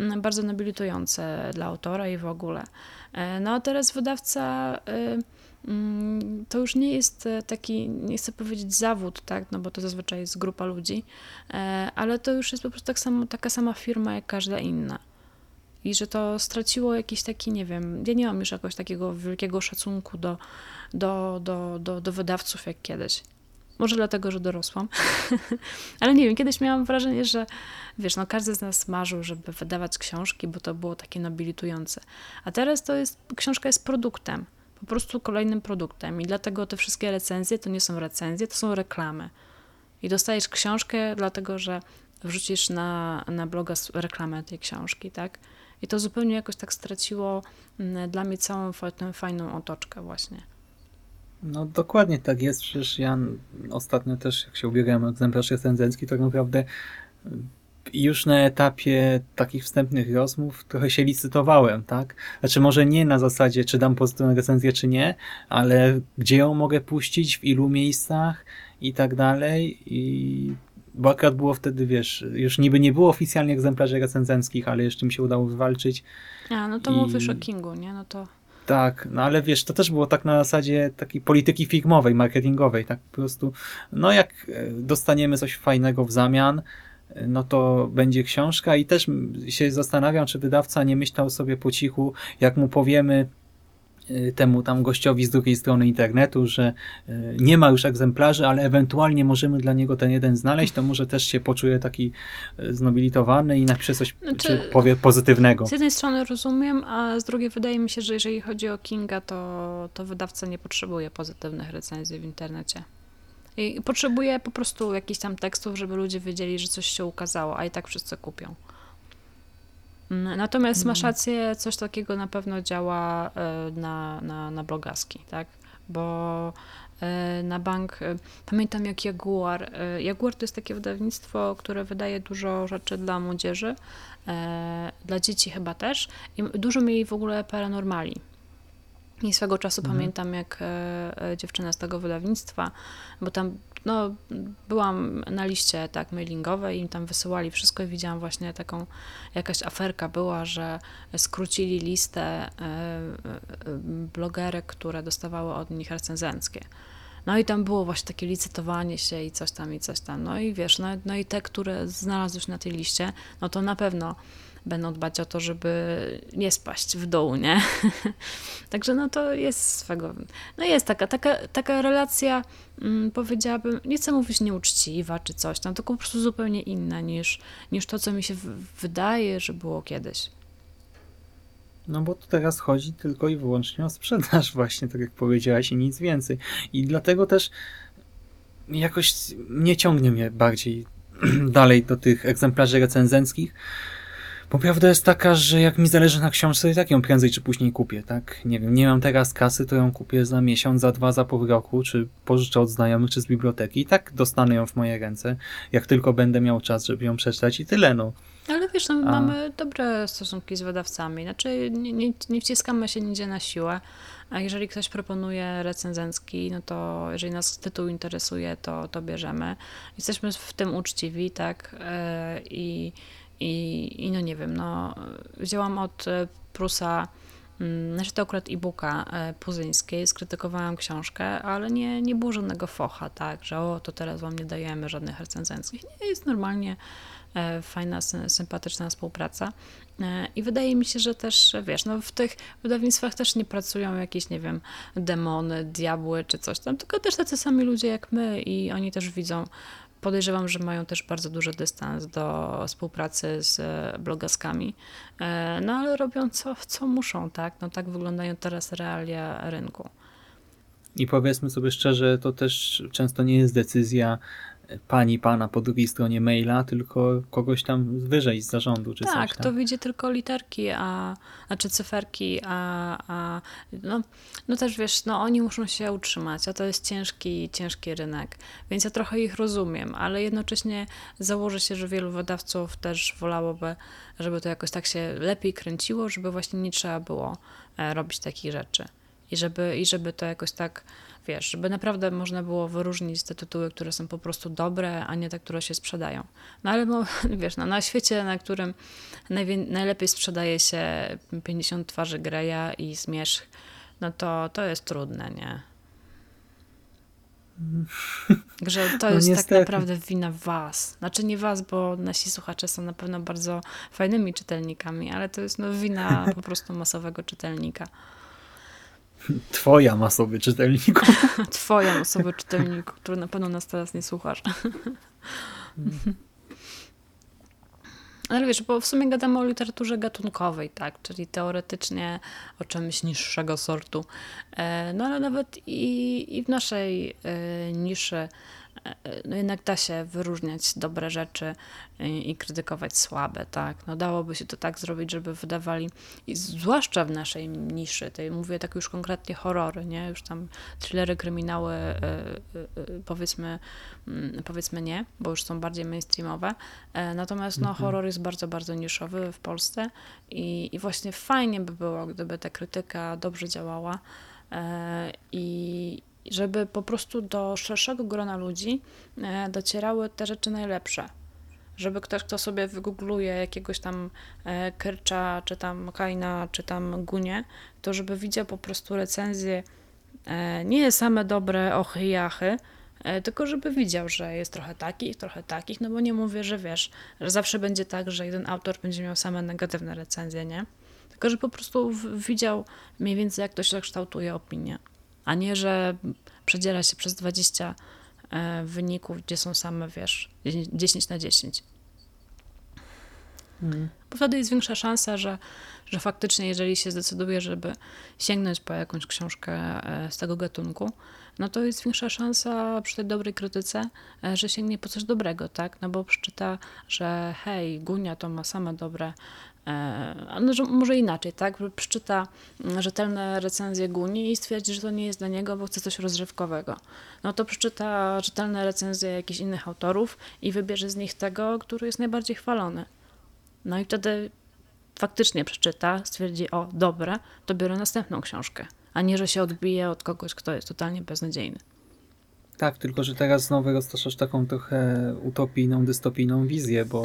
mm, bardzo nobilitujące dla autora i w ogóle. E, No a teraz wydawca y, to już nie jest e, taki, nie chcę powiedzieć zawód, tak, no bo to zazwyczaj jest grupa ludzi, e, ale to już jest po prostu tak samo, taka sama firma jak każda inna. I że to straciło jakiś taki, nie wiem, ja nie mam już jakoś takiego wielkiego szacunku do, do, do, do, do wydawców jak kiedyś. Może dlatego, że dorosłam. Ale nie wiem, kiedyś miałam wrażenie, że wiesz, no każdy z nas marzył, żeby wydawać książki, bo to było takie nobilitujące. A teraz to jest, książka jest produktem. Po prostu kolejnym produktem. I dlatego te wszystkie recenzje to nie są recenzje, to są reklamy. I dostajesz książkę, dlatego że wrzucisz na, na bloga reklamę tej książki, tak? I to zupełnie jakoś tak straciło mm, dla mnie całą tę fajną otoczkę właśnie. No dokładnie tak jest. Przecież ja ostatnio też, jak się ubiegałem o egzemplarz recenzencki, tak naprawdę już na etapie takich wstępnych rozmów trochę się licytowałem, tak? Znaczy może nie na zasadzie, czy dam pozytywną recenzję, czy nie, ale gdzie ją mogę puścić, w ilu miejscach i tak dalej. I bo akurat było wtedy, wiesz, już niby nie było oficjalnie egzemplarzy recenzenckich, ale jeszcze mi się udało wywalczyć. A, no to I- mówisz o Kingu, nie? No to Tak, no ale wiesz, to też było tak na zasadzie takiej polityki firmowej, marketingowej, tak po prostu, no jak e, dostaniemy coś fajnego w zamian, no to będzie książka i też się zastanawiam, czy wydawca nie myślał sobie po cichu, jak mu powiemy e, temu tam gościowi z drugiej strony internetu, że e, nie ma już egzemplarzy, ale ewentualnie możemy dla niego ten jeden znaleźć, to może też się poczuje taki e, znobilitowany i napisze coś, Znaczy- czy powie pozytywnego. z jednej strony rozumiem, a z drugiej wydaje mi się, że jeżeli chodzi o Kinga, to, to wydawca nie potrzebuje pozytywnych recenzji w internecie. I potrzebuje po prostu jakichś tam tekstów, żeby ludzie wiedzieli, że coś się ukazało, a i tak wszyscy kupią. Mm, Natomiast masz rację, coś takiego na pewno działa e, na, na, na blogaski, tak? Bo e, na bank, e, pamiętam jak Jaguar, Jaguar to jest takie wydawnictwo, które wydaje dużo rzeczy dla młodzieży, dla dzieci chyba też i dużo mieli w ogóle paranormali. I swego czasu Mhm. pamiętam, jak e, e, dziewczyna z tego wydawnictwa, bo tam no, byłam na liście tak mailingowej i im tam wysyłali wszystko i widziałam właśnie taką, jakaś aferka była, że skrócili listę e, blogerek, które dostawały od nich recenzenckie. No i tam było właśnie takie licytowanie się i coś tam, i coś tam. No i wiesz, no, no i te, które znalazły się na tej liście, no to na pewno będą dbać o to, żeby nie spaść w dół, nie? Także no to jest swego, no jest taka, taka, taka relacja, mm, powiedziałabym, nie chcę mówić nieuczciwa czy coś tam, tylko po prostu zupełnie inna niż, niż to, co mi się wydaje, że było kiedyś. No bo tu teraz chodzi tylko i wyłącznie o sprzedaż właśnie, tak jak powiedziałaś i nic więcej. I dlatego też jakoś nie ciągnie mnie bardziej dalej do tych egzemplarzy recenzenckich, bo prawda jest taka, że jak mi zależy na książce, to i tak ją prędzej czy później kupię, tak? Nie wiem, nie mam teraz kasy, to ją kupię za miesiąc, za dwa, za pół roku, czy pożyczę od znajomych, czy z biblioteki i tak dostanę ją w moje ręce, jak tylko będę miał czas, żeby ją przeczytać i tyle, no. Ale wiesz, no, A. mamy dobre stosunki z wydawcami. Znaczy, nie, nie, nie wciskamy się nigdzie na siłę. A jeżeli ktoś proponuje recenzencki, no to jeżeli nas tytuł interesuje, to, to bierzemy. Jesteśmy w tym uczciwi, tak? E, I, i, I no nie wiem, no wzięłam od e, Prusa, mm, znaczy to akurat e-booka e, Puzyńskiej, skrytykowałam książkę, ale nie, nie było żadnego focha, tak, że o, to teraz wam nie dajemy żadnych recenzenckich. Nie, jest normalnie e, fajna, sy- sympatyczna współpraca. I wydaje mi się, że też, wiesz, no w tych wydawnictwach też nie pracują jakieś, nie wiem, demony, diabły czy coś tam, tylko też tacy sami ludzie jak my i oni też widzą, podejrzewam, że mają też bardzo duży dystans do współpracy z e, blogaskami, E, no ale robią co, co muszą, tak? No tak wyglądają teraz realia rynku. I powiedzmy sobie szczerze, to też często nie jest decyzja pani, pana po drugiej stronie maila, tylko kogoś tam wyżej z zarządu, czy tak, coś tam. to widzi tylko literki, a, znaczy cyferki, a, a no, no też wiesz, no oni muszą się utrzymać, a to jest ciężki, ciężki rynek, więc ja trochę ich rozumiem, ale jednocześnie założę się, że wielu wydawców też wolałoby, żeby to jakoś tak się lepiej kręciło, żeby właśnie nie trzeba było e, robić takich rzeczy. I żeby, I żeby to jakoś tak, wiesz, żeby naprawdę można było wyróżnić te tytuły, które są po prostu dobre, a nie te, które się sprzedają. No ale no, wiesz, no, na świecie, na którym najlepiej sprzedaje się 50 twarzy Greya i Zmierzch, no to, to jest trudne, nie? Że to No jest tak naprawdę wina was. Znaczy nie was, bo nasi słuchacze są na pewno bardzo fajnymi czytelnikami, ale to jest no wina po prostu masowego czytelnika. Twoja masowy czytelniku. Twoją osobę czytelniku, który na pewno nas teraz nie słuchasz. Ale wiesz, bo w sumie gadamy o literaturze gatunkowej, tak? Czyli teoretycznie o czymś niższego sortu. E, No ale nawet i, i w naszej e, niszy no jednak da się wyróżniać dobre rzeczy i, i krytykować słabe, tak? No dałoby się to tak zrobić, żeby wydawali, i zwłaszcza w naszej niszy, tej mówię tak już konkretnie horrory, nie? Już tam thrillery, kryminały, e, e, e, powiedzmy, mm, powiedzmy nie, bo już są bardziej mainstreamowe. Natomiast no, Mhm. horror jest bardzo, bardzo niszowy w Polsce i, i właśnie fajnie by było, gdyby ta krytyka dobrze działała i żeby po prostu do szerszego grona ludzi e, docierały te rzeczy najlepsze. Żeby ktoś, kto sobie wygoogluje jakiegoś tam e, Kyrcza, czy tam Kaina, czy tam Gunie, to żeby widział po prostu recenzje e, nie same dobre ochy i jachy, e, tylko żeby widział, że jest trochę takich, trochę takich, no bo nie mówię, że wiesz, że zawsze będzie tak, że jeden autor będzie miał same negatywne recenzje, nie? Tylko, że po prostu widział mniej więcej, jak to się kształtuje opinia, a nie, że przedziera się przez 20 e, wyników, gdzie są same, wiesz, 10 na 10. Bo wtedy jest większa szansa, że, że faktycznie, jeżeli się zdecyduje, żeby sięgnąć po jakąś książkę e, z tego gatunku, no to jest większa szansa przy tej dobrej krytyce, e, że sięgnie po coś dobrego, tak? No bo przeczyta, że hej, Gunia to ma same dobre, no, że może inaczej, tak? Przeczyta mm, rzetelne recenzje Guni i stwierdzi, że to nie jest dla niego, bo chce coś rozrywkowego. No to przeczyta rzetelne recenzje jakichś innych autorów i wybierze z nich tego, który jest najbardziej chwalony. No i wtedy faktycznie przeczyta, stwierdzi, o, dobre, to biorę następną książkę. a nie, że się odbije od kogoś, kto jest totalnie beznadziejny. Tak, tylko że teraz znowu roztaczasz taką trochę utopijną, dystopijną wizję, bo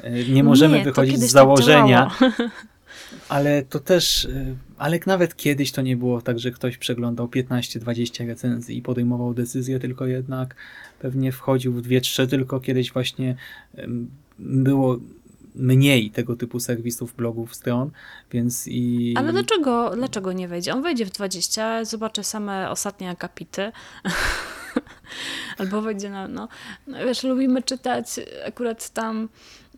e, nie możemy nie, wychodzić z tak założenia, ale to też, e, ale nawet kiedyś to nie było tak, że ktoś przeglądał 15-20 recenzji i podejmował decyzję, tylko jednak. Pewnie wchodził w dwie, trzy, tylko kiedyś właśnie było mniej tego typu serwisów, blogów, stron, więc i... Ale dlaczego, dlaczego nie wejdzie? On wejdzie w 20, zobaczy same ostatnie akapity, albo wejdzie na, no, no, wiesz, lubimy czytać akurat tam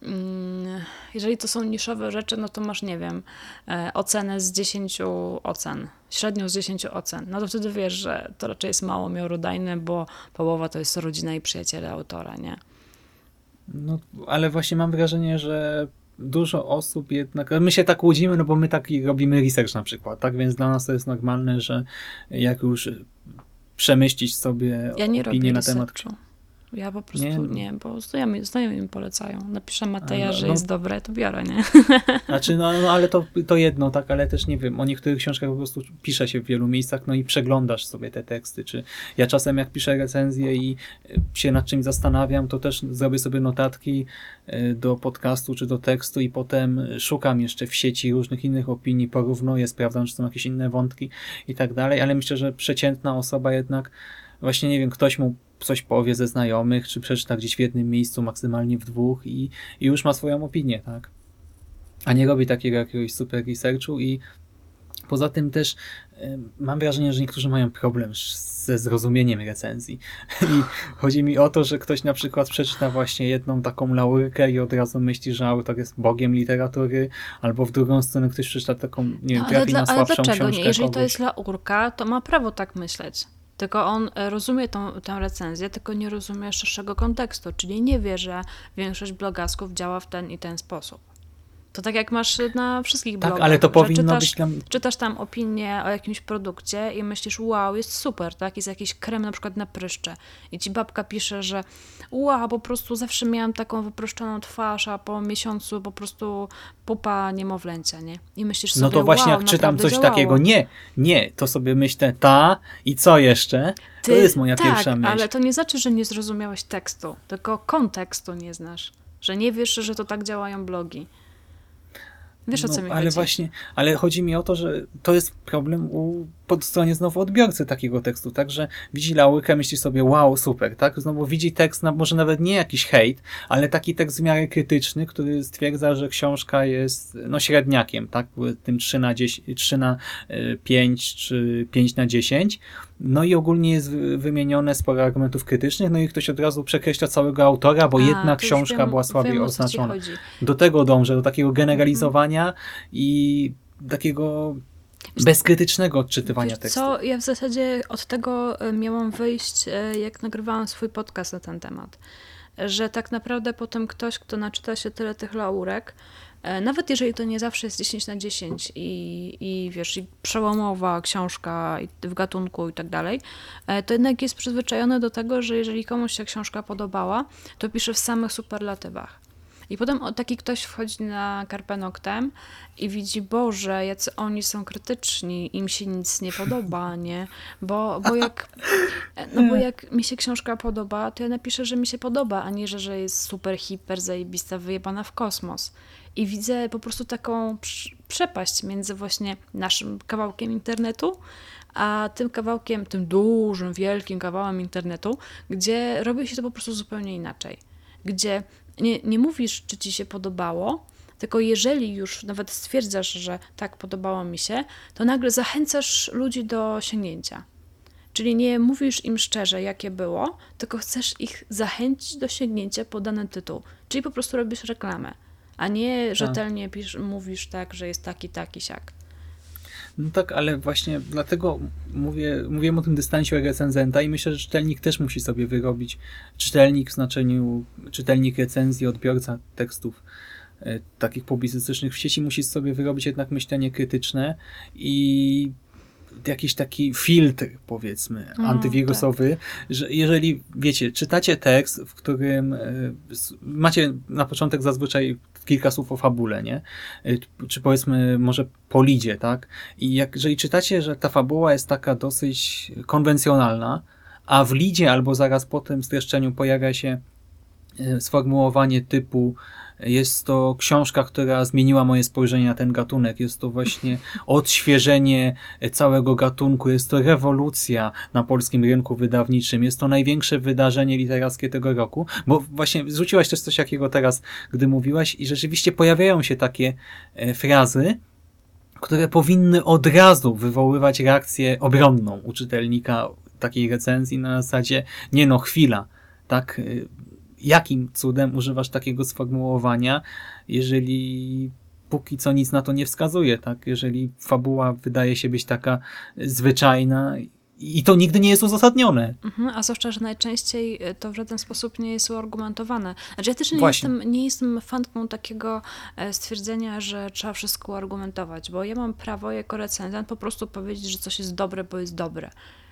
mm, jeżeli to są niszowe rzeczy, no to masz, nie wiem, e, ocenę z 10 ocen, średnią z 10 ocen. No to wtedy wiesz, że to raczej jest mało miarodajne, bo połowa to jest rodzina i przyjaciele autora, nie? No, ale właśnie mam wrażenie, że dużo osób jednak, my się tak łudzimy, no bo my taki robimy research na przykład, tak, więc dla nas to jest normalne, że jak już przemyślić sobie ja opinię na temat ja po prostu nie, nie bo znajomi, znajomi mi polecają. Napiszę Mateja, no, że no, jest dobre, to biorę, nie? Znaczy, no, no ale to, to jedno, tak, ale też nie wiem, o niektórych książkach po prostu pisze się w wielu miejscach, no i przeglądasz sobie te teksty, czy ja czasem jak piszę recenzję i e, się nad czymś zastanawiam, to też zrobię sobie notatki e, do podcastu, czy do tekstu i potem szukam jeszcze w sieci różnych innych opinii, porównuję, sprawdzam, czy są jakieś inne wątki i tak dalej, ale myślę, że przeciętna osoba jednak właśnie, nie wiem, ktoś mu coś powie ze znajomych, czy przeczyta gdzieś w jednym miejscu, maksymalnie w dwóch i, i już ma swoją opinię, tak? A nie robi takiego jakiegoś super researchu i poza tym też y, mam wrażenie, że niektórzy mają problem ze zrozumieniem recenzji. I chodzi mi o to, że ktoś na przykład przeczyta właśnie jedną taką laurkę i od razu myśli, że autor jest bogiem literatury, albo w drugą stronę ktoś przeczyta taką, nie wiem, no, trafi na słabszą ale dlaczego nie? Jeżeli kogoś. to jest laurka, to ma prawo tak myśleć. Tylko on e, rozumie tą, tę recenzję, tylko nie rozumie szerszego kontekstu, czyli nie wie, że większość blogasków działa w ten i ten sposób. To tak jak masz na wszystkich tak, blogach. Tak, ale to powinno czytasz, być tam... Czytasz tam opinię o jakimś produkcie i myślisz, wow, jest super, tak? Jest jakiś krem na przykład na pryszcze i ci babka pisze, że wow, po prostu zawsze miałam taką wyproszczoną twarz, a po miesiącu po prostu pupa niemowlęcia, nie? I myślisz sobie, No to właśnie wow, jak czytam coś działało. takiego, nie, nie, to sobie myślę, ta i co jeszcze? Ty, to jest moja tak, pierwsza myśl. ale to nie znaczy, że nie zrozumiałeś tekstu, tylko kontekstu nie znasz. Że nie wiesz, że to tak działają blogi. Wiesz o co mi ale chodzi. Właśnie, ale chodzi mi o to, że to jest problem u, po stronie znowu odbiorcy takiego tekstu, tak, że widzi laurkę, myśli sobie, wow, super, tak, znowu widzi tekst, na, może nawet nie jakiś hejt, ale taki tekst w miarę krytyczny, który stwierdza, że książka jest, no, średniakiem, tak, tym 3 na 10, 3 na 5 e, czy 5 na 10, no i ogólnie jest wymienione sporo argumentów krytycznych, no i ktoś od razu przekreśla całego autora, bo A, jedna książka wiem, była słabiej wiem, oznaczona. Do tego dążę, do takiego generalizowania mm -hmm. i takiego bezkrytycznego odczytywania Wiesz tekstu. Co, ja w zasadzie od tego e, miałam wyjść, e, jak nagrywałam swój podcast na ten temat. Że tak naprawdę potem ktoś, kto naczyta się tyle tych laurek, nawet jeżeli to nie zawsze jest 10 na 10 i, i wiesz, i przełomowa książka w gatunku i tak dalej, e, to jednak jest przyzwyczajony do tego, że jeżeli komuś się książka podobała, to pisze w samych superlatywach. I potem taki ktoś wchodzi na Carpe Noctem i widzi, Boże, jacy oni są krytyczni, im się nic nie podoba, nie? Bo, bo, jak, no bo jak mi się książka podoba, to ja napiszę, że mi się podoba, a nie, że, że jest super, hiper, zajebista, wyjebana w kosmos. I widzę po prostu taką przepaść między właśnie naszym kawałkiem internetu, a tym kawałkiem, tym dużym, wielkim kawałem internetu, gdzie robi się to po prostu zupełnie inaczej. Gdzie nie, nie mówisz, czy ci się podobało, tylko jeżeli już nawet stwierdzasz, że tak podobało mi się, to nagle zachęcasz ludzi do sięgnięcia. Czyli nie mówisz im szczerze, jakie było, tylko chcesz ich zachęcić do sięgnięcia po dany tytuł. Czyli po prostu robisz reklamę a nie tak. rzetelnie pisz, mówisz tak, że jest taki, taki, siak. No tak, ale właśnie dlatego mówię, mówię o tym dystansie recenzenta i myślę, że czytelnik też musi sobie wyrobić, czytelnik w znaczeniu, czytelnik recenzji, odbiorca tekstów e, takich publicystycznych w sieci musi sobie wyrobić jednak myślenie krytyczne i jakiś taki filtr, powiedzmy, no, antywirusowy, tak. że jeżeli, wiecie, czytacie tekst, w którym e, macie na początek zazwyczaj kilka słów o fabule, nie? Y, czy powiedzmy może po lidzie, tak? I jak, jeżeli czytacie, że ta fabuła jest taka dosyć konwencjonalna, a w lidzie albo zaraz po tym streszczeniu pojawia się y, sformułowanie typu jest to książka, która zmieniła moje spojrzenie na ten gatunek. Jest to właśnie odświeżenie całego gatunku. Jest to rewolucja na polskim rynku wydawniczym. Jest to największe wydarzenie literackie tego roku. Bo właśnie zwróciłaś też coś takiego teraz, gdy mówiłaś i rzeczywiście pojawiają się takie e, frazy, które powinny od razu wywoływać reakcję obronną u czytelnika takiej recenzji na zasadzie nie no, chwila. Tak, e, jakim cudem używasz takiego sformułowania, jeżeli póki co nic na to nie wskazuje, tak? Jeżeli fabuła wydaje się być taka zwyczajna i to nigdy nie jest uzasadnione. Mhm, a zwłaszcza, że najczęściej e, to w żaden sposób nie jest uargumentowane. Znaczy ja też nie jestem, nie jestem fanką takiego e, stwierdzenia, że trzeba wszystko argumentować, bo ja mam prawo jako recenzent po prostu powiedzieć, że coś jest dobre, bo jest dobre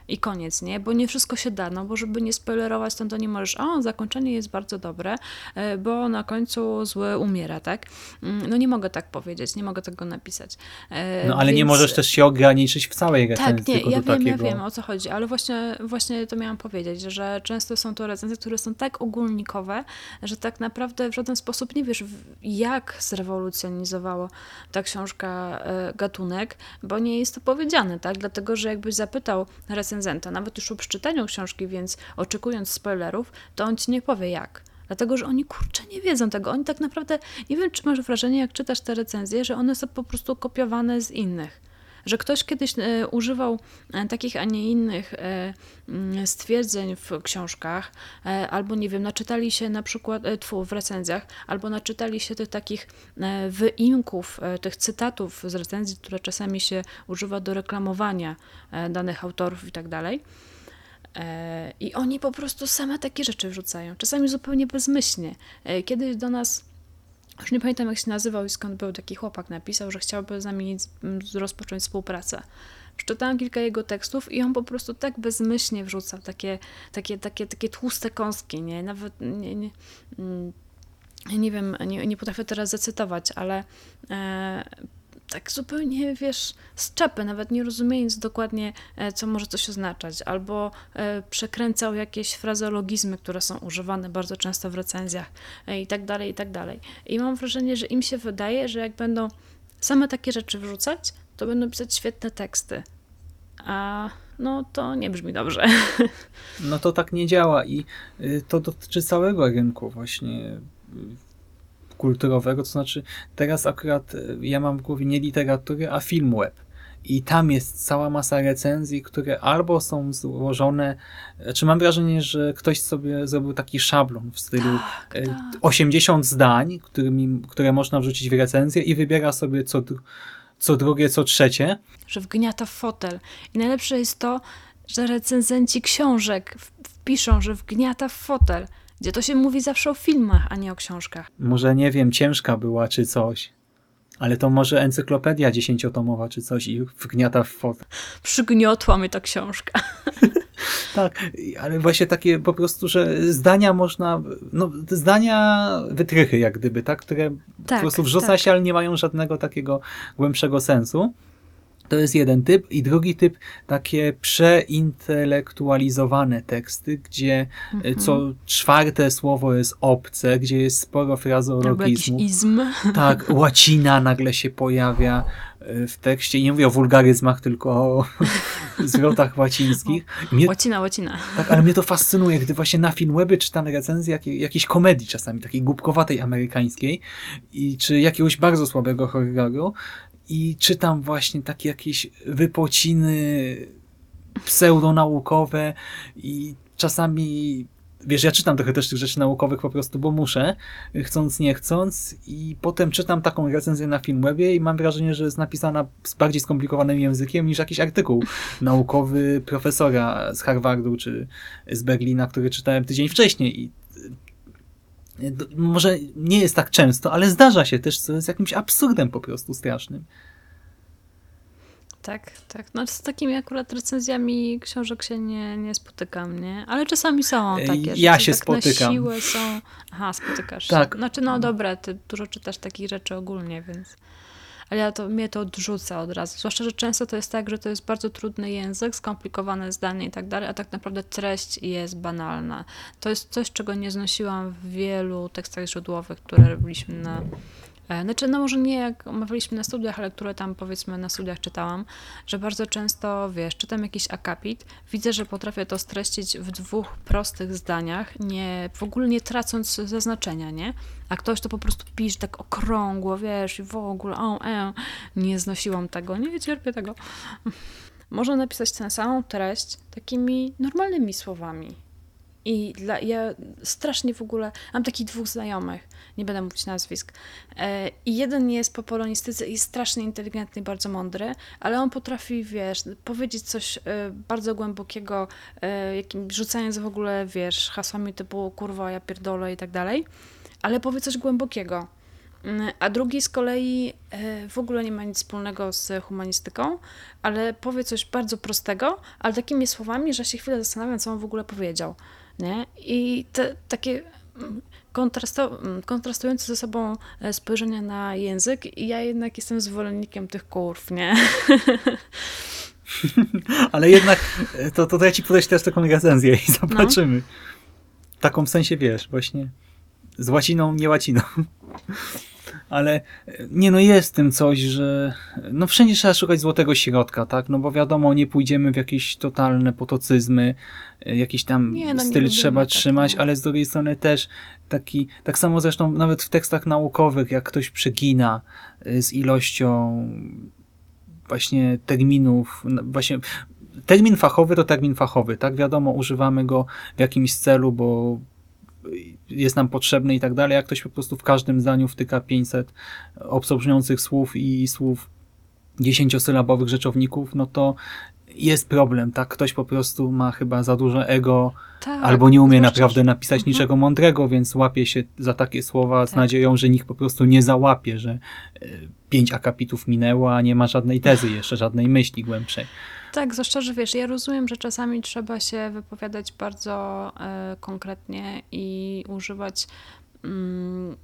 i koniec, nie? Bo nie wszystko się da, no bo żeby nie spoilerować, to, to nie możesz, o, zakończenie jest bardzo dobre, e, bo na końcu zły umiera, tak? Mm, no nie mogę tak powiedzieć, nie mogę tego napisać. E, no ale Więc... nie możesz też się ograniczyć w całej recenzji. Tak, nie, ja wiem, takiego... ja wiem o co chodzi, ale właśnie, właśnie to miałam powiedzieć, że często są to recenzje, które są tak ogólnikowe, że tak naprawdę w żaden sposób nie wiesz, jak zrewolucjonizowała ta książka e, gatunek, bo nie jest to powiedziane, tak? Dlatego, że jakbyś zapytał recenzję recenzenta, nawet już po przeczytaniu książki, więc oczekując spoilerów, to on ci nie powie jak. Dlatego, że oni kurczę nie wiedzą tego. Oni tak naprawdę, nie wiem, czy masz wrażenie, jak czytasz te recenzje, że one są po prostu kopiowane z innych że ktoś kiedyś e, używał e, takich, a nie innych e, mm, stwierdzeń w książkach, albo nie wiem, naczytali się na przykład tfu, w recenzjach, albo naczytali się tych takich wyimków, tych cytatów z recenzji, które czasami się używa do reklamowania danych autorów i tak dalej. I oni po prostu same takie rzeczy wrzucają, czasami zupełnie bezmyślnie. Kiedyś do nas już nie pamiętam jak się nazywał i skąd był taki chłopak, napisał, że chciałby z nami rozpocząć współpracę. Przeczytałam kilka jego tekstów i on po prostu tak bezmyślnie wrzucał takie, takie, takie, takie tłuste kąski, nie? Nawet nie, nie, mm, nie wiem, nie, nie potrafię teraz zacytować, ale e, tak zupełnie, wiesz, z czepy, nawet nie rozumiejąc dokładnie, e, co może coś oznaczać, albo e, przekręcał jakieś frazeologizmy, które są używane bardzo często w recenzjach e, i tak dalej, i tak dalej. I mam wrażenie, że im się wydaje, że jak będą same takie rzeczy wrzucać, to będą pisać świetne teksty. A no to nie brzmi dobrze. No to tak nie działa i y, to dotyczy całego rynku właśnie kulturowego, to znaczy teraz akurat e, ja mam w głowie nie literatury, a film web. I tam jest cała masa recenzji, które albo są złożone, czy znaczy mam wrażenie, że ktoś sobie zrobił taki szablon w stylu tak, e, tak. 80 zdań, którymi, które można wrzucić w recenzję i wybiera sobie co, co drugie, co trzecie. Że wgniata w fotel. I najlepsze jest to, że recenzenci książek wpiszą, że wgniata w fotel. Gdzie to się mówi zawsze o filmach, a nie o książkach. Może nie wiem, ciężka była czy coś. Ale to może encyklopedia dziesięciotomowa czy coś i wgniata w fot. Przygniotła mnie ta książka. tak, ale właśnie takie po prostu, że zdania można, no zdania wytrychy jak gdyby, tak, które tak, po prostu wrzuca tak. się, ale nie mają żadnego takiego głębszego sensu. To jest jeden typ. I drugi typ, takie przeintelektualizowane teksty, gdzie e, mhm. co czwarte słowo jest obce, gdzie jest sporo frazeologizmu. izm. Tak, łacina nagle się pojawia e, w tekście. I nie mówię o wulgaryzmach, tylko o zwrotach łacińskich. Mnie, łacina, łacina. Tak, ale mnie to fascynuje, gdy właśnie na Filmwebie czytam recenzję jakiej, jakiejś komedii czasami, takiej głupkowatej amerykańskiej, i, czy jakiegoś bardzo słabego horroru, i czytam właśnie takie jakieś wypociny pseudonaukowe i czasami wiesz, ja czytam trochę też tych rzeczy naukowych po prostu, bo muszę, chcąc, nie chcąc. I potem czytam taką recenzję na Filmwebie i mam wrażenie, że jest napisana z bardziej skomplikowanym językiem niż jakiś artykuł naukowy profesora z Harvardu czy z Berlina, który czytałem tydzień wcześniej. I może nie jest tak często, ale zdarza się też, co jest jakimś absurdem po prostu strasznym. Tak, tak. No z takimi akurat recenzjami książek się nie, nie spotykam, nie? Ale czasami są takie, ja że się tak spotykam. na siłę są... Aha, spotykasz tak. się. Znaczy, no dobra, ty dużo czytasz takich rzeczy ogólnie, więc... Ale ja to, mnie to odrzuca od razu. Zwłaszcza, że często to jest tak, że to jest bardzo trudny język, skomplikowane zdanie i tak dalej, a tak naprawdę treść jest banalna. To jest coś, czego nie znosiłam w wielu tekstach źródłowych, które robiliśmy na znaczy, no może nie jak omawialiśmy na studiach, ale które tam powiedzmy na studiach czytałam, że bardzo często, wiesz, czytam jakiś akapit, widzę, że potrafię to streścić w dwóch prostych zdaniach, nie, w ogóle nie tracąc zaznaczenia, nie? A ktoś to po prostu pisze tak okrągło, wiesz, i w ogóle, o, e, nie znosiłam tego, nie cierpię tego. Można napisać tę samą treść takimi normalnymi słowami i dla, ja strasznie w ogóle mam takich dwóch znajomych, nie będę mówić nazwisk. E, I jeden jest po polonistyce i strasznie inteligentny, bardzo mądry, ale on potrafi, wiesz, powiedzieć coś e, bardzo głębokiego, e, jakim, rzucając w ogóle, wiesz, hasłami typu kurwa, ja pierdolę i tak dalej, ale powie coś głębokiego. Mm, a drugi z kolei w ogóle nie ma nic wspólnego z humanistyką, ale powie coś bardzo prostego, ale takimi słowami, że się chwilę zastanawiam, co on w ogóle powiedział. Nie? I te takie mm, kontrasto, mm, kontrastujące ze sobą e, spojrzenia na język i ja jednak jestem zwolennikiem tych kurw, nie? Ale jednak e, to, to, to ja ci podać też taką recenzję i zobaczymy. No. Taką w sensie, wiesz, właśnie z łaciną, nie łaciną. Ale nie no, jest tym coś, że no wszędzie trzeba szukać złotego środka, tak? No bo wiadomo, nie pójdziemy w jakieś totalne potocyzmy, jakiś tam nie, no, styl trzeba tak, trzymać, no. ale z drugiej strony też taki, tak samo zresztą nawet w tekstach naukowych, jak ktoś przegina y, z ilością właśnie terminów, właśnie termin fachowy to termin fachowy, tak? Wiadomo, używamy go w jakimś celu, bo jest nam potrzebny i tak dalej, jak ktoś po prostu w każdym zdaniu wtyka 500 obco brzmiących słów i słów dziesięciosylabowych rzeczowników, no to jest problem, tak? Ktoś po prostu ma chyba za dużo ego, tak, albo nie umie naprawdę napisać mhm. niczego mądrego, więc łapie się za takie słowa z tak. nadzieją, że nikt po prostu nie załapie, że e, pięć akapitów minęło, a nie ma żadnej tezy jeszcze, żadnej myśli głębszej. Tak, zwłaszcza, że wiesz, ja rozumiem, że czasami trzeba się wypowiadać bardzo e, konkretnie i używać mm,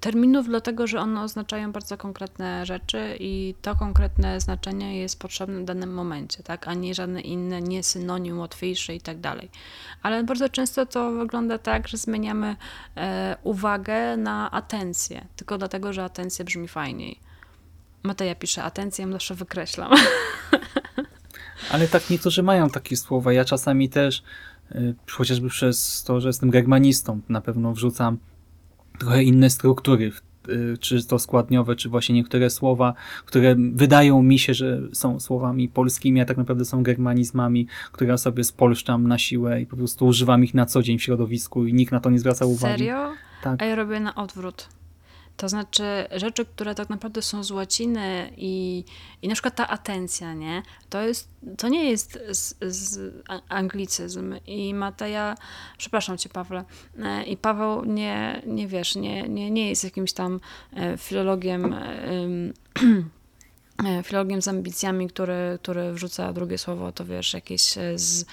terminów, dlatego że one oznaczają bardzo konkretne rzeczy i to konkretne znaczenie jest potrzebne w danym momencie, tak, a nie żadne inne, nie synonim, łatwiejsze i tak dalej. Ale bardzo często to wygląda tak, że zmieniamy e, uwagę na atencję, tylko dlatego, że atencja brzmi fajniej. Mateja pisze atencję, zawsze wykreślam. Ale tak niektórzy mają takie słowa. Ja czasami też, y, chociażby przez to, że jestem germanistą, na pewno wrzucam trochę inne struktury, y, czy to składniowe, czy właśnie niektóre słowa, które wydają mi się, że są słowami polskimi, a tak naprawdę są germanizmami, które ja sobie spolszczam na siłę i po prostu używam ich na co dzień w środowisku i nikt na to nie zwraca uwagi. Serio? Tak. A ja robię na odwrót. To znaczy rzeczy, które tak naprawdę są z łaciny i, i na przykład ta atencja, nie? To, jest, to nie jest z, z anglicyzm. I Mateja, przepraszam cię Pawle, e, i Paweł nie, nie wiesz, nie, nie, nie jest jakimś tam e, filologiem E, filologiem z ambicjami, który, który wrzuca drugie słowo, to wiesz, jakieś e, z,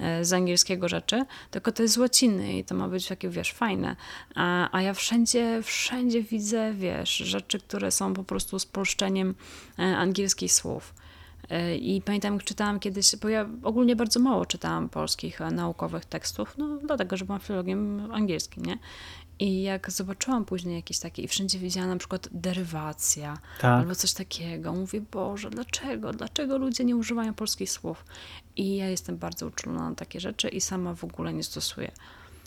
e, z angielskiego rzeczy, tylko to jest z łaciny i to ma być takie, wiesz, fajne. A, a ja wszędzie, wszędzie widzę, wiesz, rzeczy, które są po prostu spolszczeniem angielskich słów. I pamiętam, jak czytałam kiedyś, bo ja ogólnie bardzo mało czytałam polskich naukowych tekstów, no dlatego, że byłam filologiem angielskim, nie? I jak zobaczyłam później jakieś takie, i wszędzie widziałam na przykład derywacja tak. albo coś takiego, mówię, Boże, dlaczego? Dlaczego ludzie nie używają polskich słów? I ja jestem bardzo uczulona na takie rzeczy i sama w ogóle nie stosuję.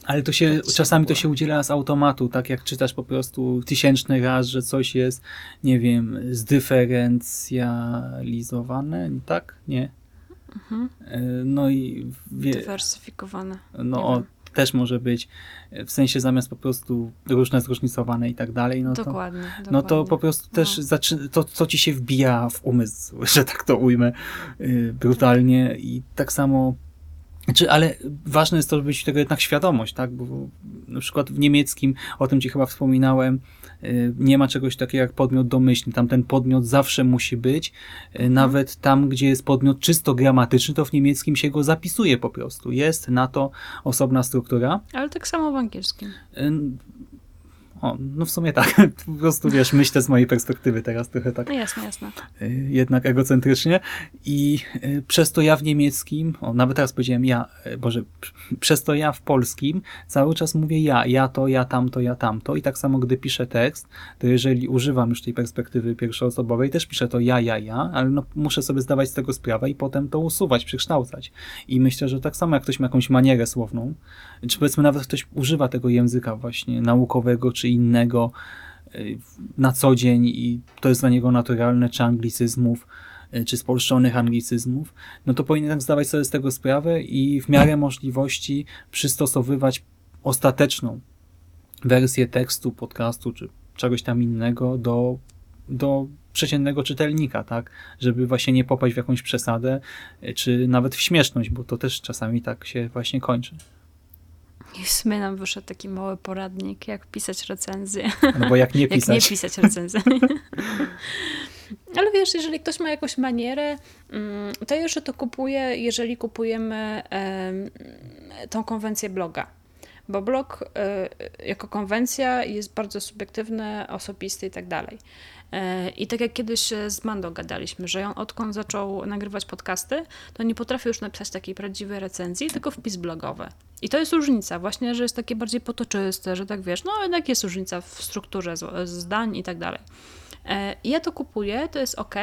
Ale to się, czasami to się udziela z automatu, tak jak czytasz po prostu tysięczny raz, że coś jest, nie wiem, zdyferencjalizowane, tak? Nie? Mhm. E, no i... Wie, Dywersyfikowane. No, też może być, w sensie zamiast po prostu różne zróżnicowane i tak dalej, no dokładnie, to, dokładnie. no to po prostu no. też zaczyna, to, co ci się wbija w umysł, że tak to ujmę yy, brutalnie i tak samo czy, ale ważne jest to, żeby mieć tego jednak świadomość, tak? Bo na przykład w niemieckim, o tym ci chyba wspominałem, nie ma czegoś takiego jak podmiot domyślny. Tam ten podmiot zawsze musi być. Y, nawet tam, gdzie jest podmiot czysto gramatyczny, to w niemieckim się go zapisuje po prostu. Jest na to osobna struktura. Ale tak samo w angielskim. O, no w sumie tak. Po prostu wiesz, myślę z mojej perspektywy teraz trochę tak No jasne, jasne. y, jednak egocentrycznie i y, przez to ja w niemieckim, o nawet teraz powiedziałem ja, y, Boże, przez to ja w polskim cały czas mówię ja, ja to, ja tamto, ja tamto i tak samo gdy piszę tekst, to jeżeli używam już tej perspektywy pierwszoosobowej, też piszę to ja, ja, ja, ale no, muszę sobie zdawać z tego sprawę i potem to usuwać, przekształcać. I myślę, że tak samo jak ktoś ma jakąś manierę słowną, czy powiedzmy nawet ktoś używa tego języka właśnie naukowego czy innego y, na co dzień i to jest dla niego naturalne, czy anglicyzmów, y, czy spolszczonych anglicyzmów, no to powinien tak zdawać sobie z tego sprawę i w miarę możliwości przystosowywać ostateczną wersję tekstu, podcastu, czy czegoś tam innego do, do przeciętnego czytelnika, tak? Żeby właśnie nie popaść w jakąś przesadę, y, czy nawet w śmieszność, bo to też czasami tak się właśnie kończy. I w sumie nam wyszedł taki mały poradnik, jak pisać recenzję. No bo jak nie Jak pisać, nie pisać recenzji. Ale wiesz, jeżeli ktoś ma jakąś manierę, mm, to jeszcze to kupuje, jeżeli kupujemy em, tą konwencję bloga. Bo blog e, jako konwencja jest bardzo subiektywny, osobisty i tak dalej. E, I tak jak kiedyś z Mando gadaliśmy, że on odkąd zaczął nagrywać podcasty, to nie potrafi już napisać takiej prawdziwej recenzji, tylko wpis blogowy. I to jest różnica, właśnie, że jest takie bardziej potoczyste, że tak wiesz, no jednak jest różnica w strukturze zdań i tak dalej. E, i Ja to kupuję, to jest ok,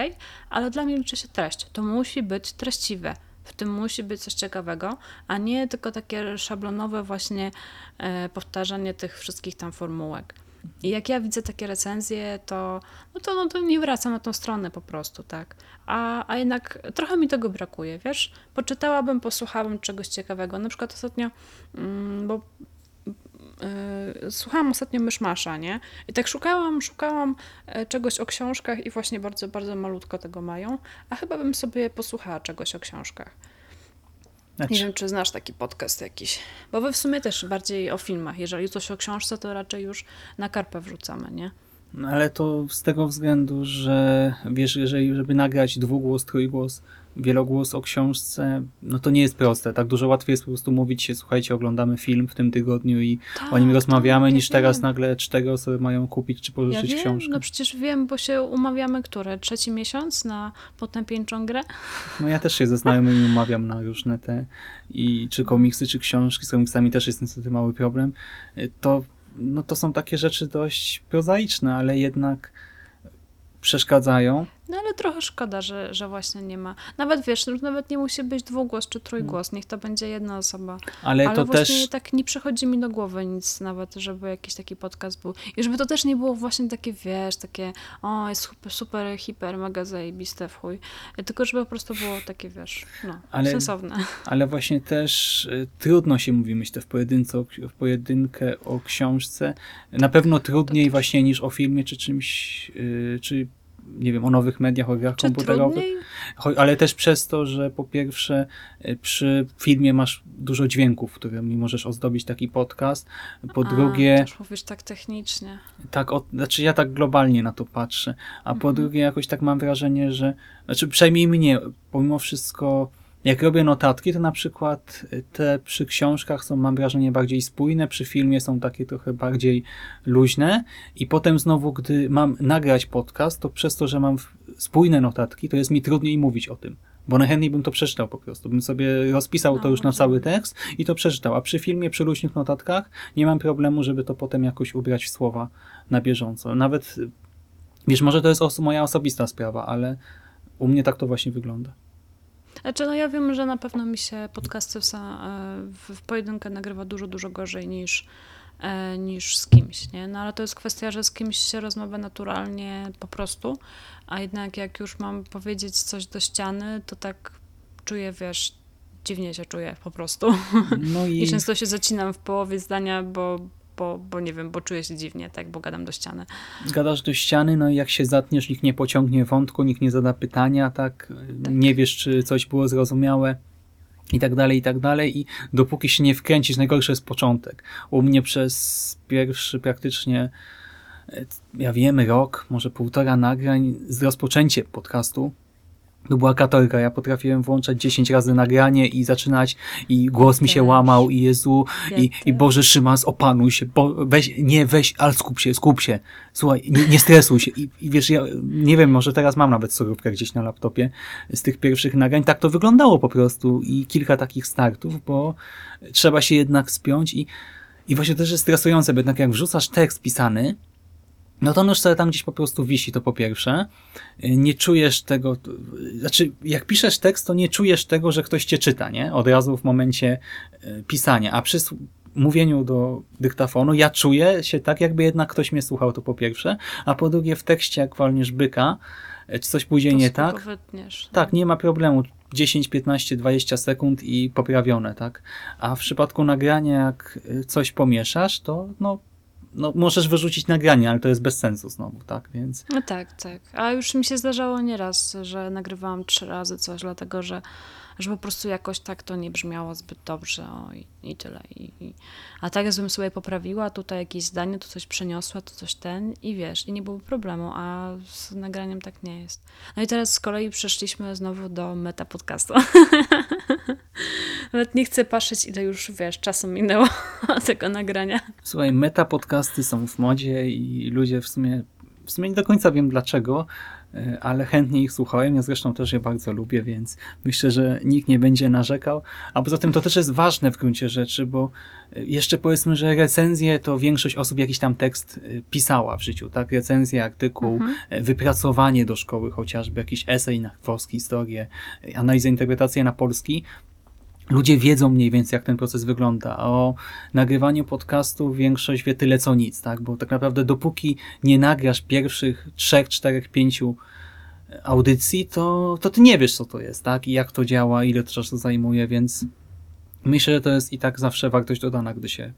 ale dla mnie liczy się treść. To musi być treściwe. W tym musi być coś ciekawego, a nie tylko takie szablonowe właśnie e, powtarzanie tych wszystkich tam formułek. I jak ja widzę takie recenzje, to, no to, no to nie wracam na tą stronę po prostu, tak. A, a jednak trochę mi tego brakuje, wiesz? Poczytałabym, posłuchałabym czegoś ciekawego. Na przykład ostatnio, mm, bo słuchałam ostatnio Myszmasza, nie? I tak szukałam, szukałam e, czegoś o książkach i właśnie bardzo, bardzo malutko tego mają, a chyba bym sobie posłuchała czegoś o książkach. Znaczy, Nie wiem, czy znasz taki podcast jakiś, bo wy w sumie też bardziej o filmach. Jeżeli coś o książce, to raczej już na karpę wrzucamy, nie? No, Ale to z tego względu, że wiesz, jeżeli żeby nagrać dwugłos, trójgłos, wielogłos o książce, no to nie jest proste. Tak dużo łatwiej jest po prostu mówić się, słuchajcie, oglądamy film w tym tygodniu i o nim Tak, rozmawiamy, tak, niż ja teraz wiem. nagle cztery osoby mają kupić czy Ja pożyczyć wiem, książkę. no przecież wiem, bo się umawiamy, które? Trzeci miesiąc na potępieńczą grę? No ja też się ze znajomymi umawiam na różne te i czy komiksy, czy książki, z komiksami też jest niestety mały problem. Y, To, no to są takie rzeczy dość prozaiczne, ale jednak przeszkadzają. No ale trochę szkoda, że, że właśnie nie ma. Nawet wiesz, no, nawet nie musi być dwugłos czy trójgłos, niech to będzie jedna osoba. Ale, Ale to właśnie też tak nie przychodzi mi do głowy nic nawet, żeby jakiś taki podcast był. I żeby to też nie było właśnie takie, wiesz, takie o, jest super, super hiper, mega zajebiste w chuj. Tylko żeby po prostu było takie, wiesz, no, Ale- sensowne. Ale właśnie też y, trudno się mówi, myślę, w, pojedynce, w pojedynkę o książce. Na pewno trudniej właśnie niż o filmie, czy czymś, y, czy nie wiem, o nowych mediach, o grach Czy komputerowych. trudniej? Ale też przez to, że po pierwsze y, przy filmie masz dużo dźwięków, którymi możesz ozdobić taki podcast. Po A, drugie, Też mówisz tak technicznie. tak, o, znaczy ja tak globalnie na to patrzę, a po Mhm. drugie jakoś tak mam wrażenie, że, znaczy przynajmniej mnie, pomimo wszystko, jak robię notatki, to na przykład te przy książkach są, mam wrażenie, bardziej spójne, przy filmie są takie trochę bardziej luźne i potem znowu, gdy mam nagrać podcast, to przez to, że mam spójne notatki, to jest mi trudniej mówić o tym. Bo najchętniej bym to przeczytał po prostu. Bym sobie rozpisał to No, już na cały tekst i to przeczytał. A przy filmie, przy luźnych notatkach nie mam problemu, żeby to potem jakoś ubrać w słowa na bieżąco. Nawet, wiesz, może to jest moja osobista sprawa, ale u mnie tak to właśnie wygląda. Znaczy, no ja wiem, że na pewno mi się podcasty w, w pojedynkę nagrywa dużo, dużo gorzej niż, e, niż z kimś, nie? No ale to jest kwestia, że z kimś się rozmawia naturalnie po prostu, a jednak jak już mam powiedzieć coś do ściany, to tak czuję, wiesz, dziwnie się czuję po prostu. No i, I często się zacinam w połowie zdania, bo, bo, bo nie wiem, bo czuję się dziwnie, tak, bo gadam do ściany. gadasz do ściany, no i jak się zatniesz, nikt nie pociągnie wątku, nikt nie zada pytania, tak? Nie wiesz, czy coś było zrozumiałe i tak dalej, i tak dalej. I dopóki się nie wkręcisz, najgorszy jest początek. U mnie przez pierwszy praktycznie ja wiem, rok, może półtora nagrań z rozpoczęciem podcastu. To była katorga. Ja potrafiłem włączać 10 razy nagranie i zaczynać i głos mi się łamał i Jezu, i, i. Boże Szymas, opanuj się, bo, weź, nie weź, ale skup się, skup się. Słuchaj, nie, nie stresuj się. I, I wiesz, ja nie wiem, może teraz mam nawet surówkę gdzieś na laptopie z tych pierwszych nagrań. Tak to wyglądało po prostu i kilka takich startów, bo trzeba się jednak spiąć i, i właśnie też jest stresujące, bo jednak jak wrzucasz tekst pisany, no to on już sobie tam gdzieś po prostu wisi, to po pierwsze. Nie czujesz tego, znaczy jak piszesz tekst, to nie czujesz tego, że ktoś cię czyta, nie? Od razu w momencie e, pisania, a przy mówieniu do dyktafonu ja czuję się tak, jakby jednak ktoś mnie słuchał, to po pierwsze, a po drugie w tekście, jak walniesz byka, e, czy coś pójdzie To nie tak, Wytniesz. tak, nie ma problemu. 10, 15, 20 sekund i poprawione, tak? A w przypadku nagrania, jak y, coś pomieszasz, to no, no możesz wyrzucić nagranie, ale to jest bez sensu znowu, tak? Więc No tak, tak. A już mi się zdarzało nieraz, że nagrywałam trzy razy coś, dlatego że, że po prostu jakoś tak to nie brzmiało zbyt dobrze o, i, i tyle. I, i, a tak jakbym sobie poprawiła tutaj jakieś zdanie, to coś przeniosła, to coś ten i wiesz, i nie było problemu, a z nagraniem tak nie jest. No i teraz z kolei przeszliśmy znowu do meta podcastu. Nawet nie chcę patrzeć, ile już, wiesz, czasu minęło tego nagrania. słuchaj, meta podcasty są w modzie i ludzie w sumie, w sumie nie do końca wiem dlaczego, ale chętnie ich słuchałem. Ja zresztą też je bardzo lubię, więc myślę, że nikt nie będzie narzekał. A poza tym to też jest ważne w gruncie rzeczy, bo y, jeszcze powiedzmy, że recenzje to większość osób jakiś tam tekst y, pisała w życiu, tak? Recenzja, artykuł, Mhm. wypracowanie do szkoły chociażby, jakiś esej na polski historię, analizę, interpretację na polski. Ludzie wiedzą mniej więcej, jak ten proces wygląda. A o nagrywaniu podcastu większość wie tyle co nic, tak? Bo tak naprawdę dopóki nie nagrasz pierwszych trzech, czterech, pięciu audycji, to, to ty nie wiesz, co to jest, tak? I jak to działa, ile to czasu zajmuje, więc myślę, że to jest i tak zawsze wartość dodana, gdy się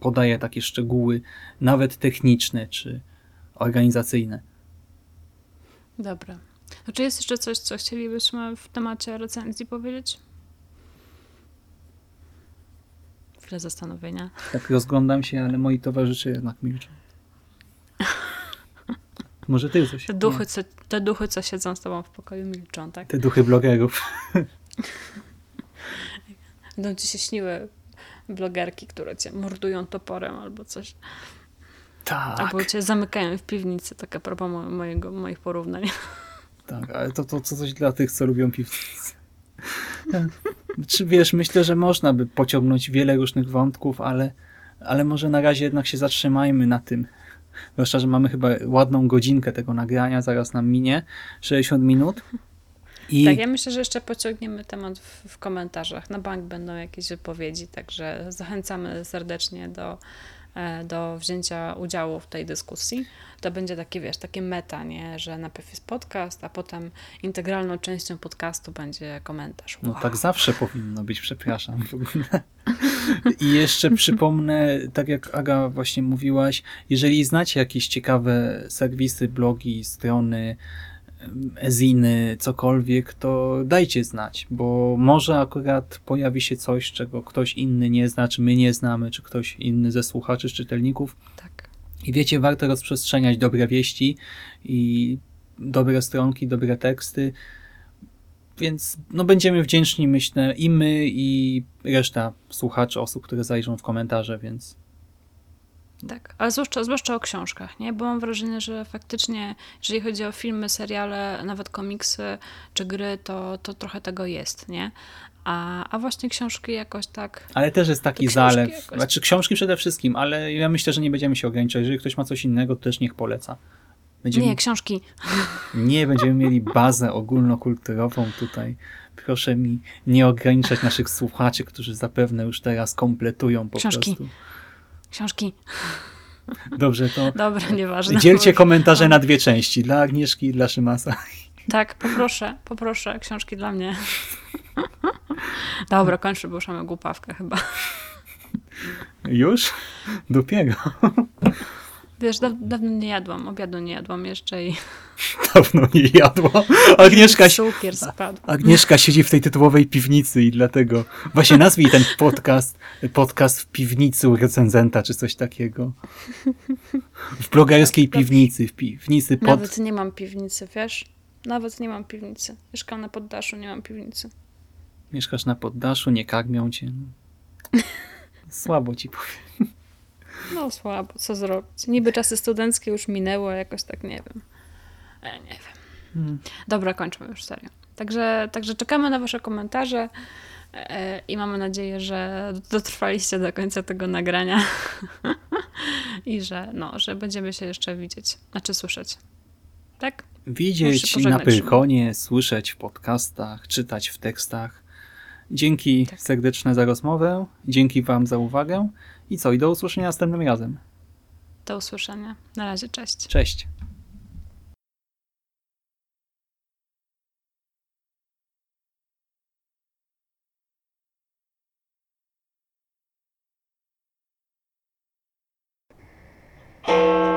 podaje takie szczegóły, nawet techniczne czy organizacyjne. Dobra. To czy jest jeszcze coś, co chcielibyśmy w temacie recenzji powiedzieć? Chwilę zastanowienia. Tak rozglądam się, ale moi towarzysze jednak milczą. Może ty coś? Te duchy, co, te duchy, co siedzą z tobą w pokoju, milczą, tak? Te duchy blogerów. Będą ci się śniły blogerki, które cię mordują toporem albo coś. Tak. Albo cię zamykają w piwnicy, tak a propos mo- mojego, moich porównań. Tak, ale to, to, to coś dla tych, co lubią piwnicę. Czy wiesz, myślę, że można by pociągnąć wiele różnych wątków, ale, ale może na razie jednak się zatrzymajmy na tym. Zwłaszcza, że mamy chyba ładną godzinkę tego nagrania, zaraz nam minie 60 minut. I Tak, ja myślę, że jeszcze pociągniemy temat w, w komentarzach. Na bank będą jakieś wypowiedzi, także zachęcamy serdecznie do, do wzięcia udziału w tej dyskusji. To będzie takie, wiesz, takie meta, nie? że najpierw jest podcast, a potem integralną częścią podcastu będzie komentarz. No Wow. tak zawsze powinno być, przepraszam. W ogóle. I jeszcze przypomnę, tak jak Aga właśnie mówiłaś, jeżeli znacie jakieś ciekawe serwisy, blogi, strony, em, eziny, cokolwiek, to dajcie znać, bo może akurat pojawi się coś, czego ktoś inny nie zna, czy my nie znamy, czy ktoś inny ze słuchaczy, z czytelników. Tak. I wiecie, warto rozprzestrzeniać dobre wieści i dobre stronki, dobre teksty. Więc no, będziemy wdzięczni, myślę, i my, i reszta słuchaczy, osób, które zajrzą w komentarze, więc Tak, ale zwłaszcza, zwłaszcza o książkach, nie? Bo mam wrażenie, że faktycznie, jeżeli chodzi o filmy, seriale, nawet komiksy czy gry, to, to trochę tego jest, nie? A, a właśnie książki jakoś tak. ale też jest taki zalew. jakoś. Znaczy książki przede wszystkim, ale ja myślę, że nie będziemy się ograniczać. Jeżeli ktoś ma coś innego, to też niech poleca. Będziemy, Nie, książki. nie będziemy mieli bazę ogólnokulturową tutaj. Proszę mi nie ograniczać naszych słuchaczy, którzy zapewne już teraz kompletują po Książki. prostu. Książki. Dobrze, to Dobra, nieważne. dzielcie komentarze na dwie części. Dla Agnieszki i dla Szymasa. Tak, poproszę, poproszę. Książki dla mnie. Dobra, kończę, bo już mamy głupawkę chyba. Już? Dopiero. Wiesz, da dawno nie jadłam, obiadu nie jadłam jeszcze i Dawno nie jadła. Agnieszka, cukier spadł. Agnieszka siedzi w tej tytułowej piwnicy i dlatego właśnie nazwij ten podcast podcast w piwnicy u recenzenta, czy coś takiego. W blogerskiej piwnicy, w piwnicy pod... Nawet nie mam piwnicy, wiesz? Nawet nie mam piwnicy. Mieszkam na poddaszu, nie mam piwnicy. Mieszkasz na poddaszu, nie karmią cię. Słabo ci powiem. No słabo, co zrobić? Niby czasy studenckie już minęło, jakoś tak nie wiem. E, nie wiem. Hmm. Dobra, kończmy już serio. Także, także czekamy na wasze komentarze e, i mamy nadzieję, że dotrwaliście do końca tego nagrania i że, no, że będziemy się jeszcze widzieć, znaczy słyszeć. Tak? Widzieć na Pyrkonie, słyszeć w podcastach, czytać w tekstach. Dzięki Tak. serdeczne za rozmowę, dzięki wam za uwagę i co, i do usłyszenia następnym razem. Do usłyszenia. Na razie, cześć. Cześć. Thank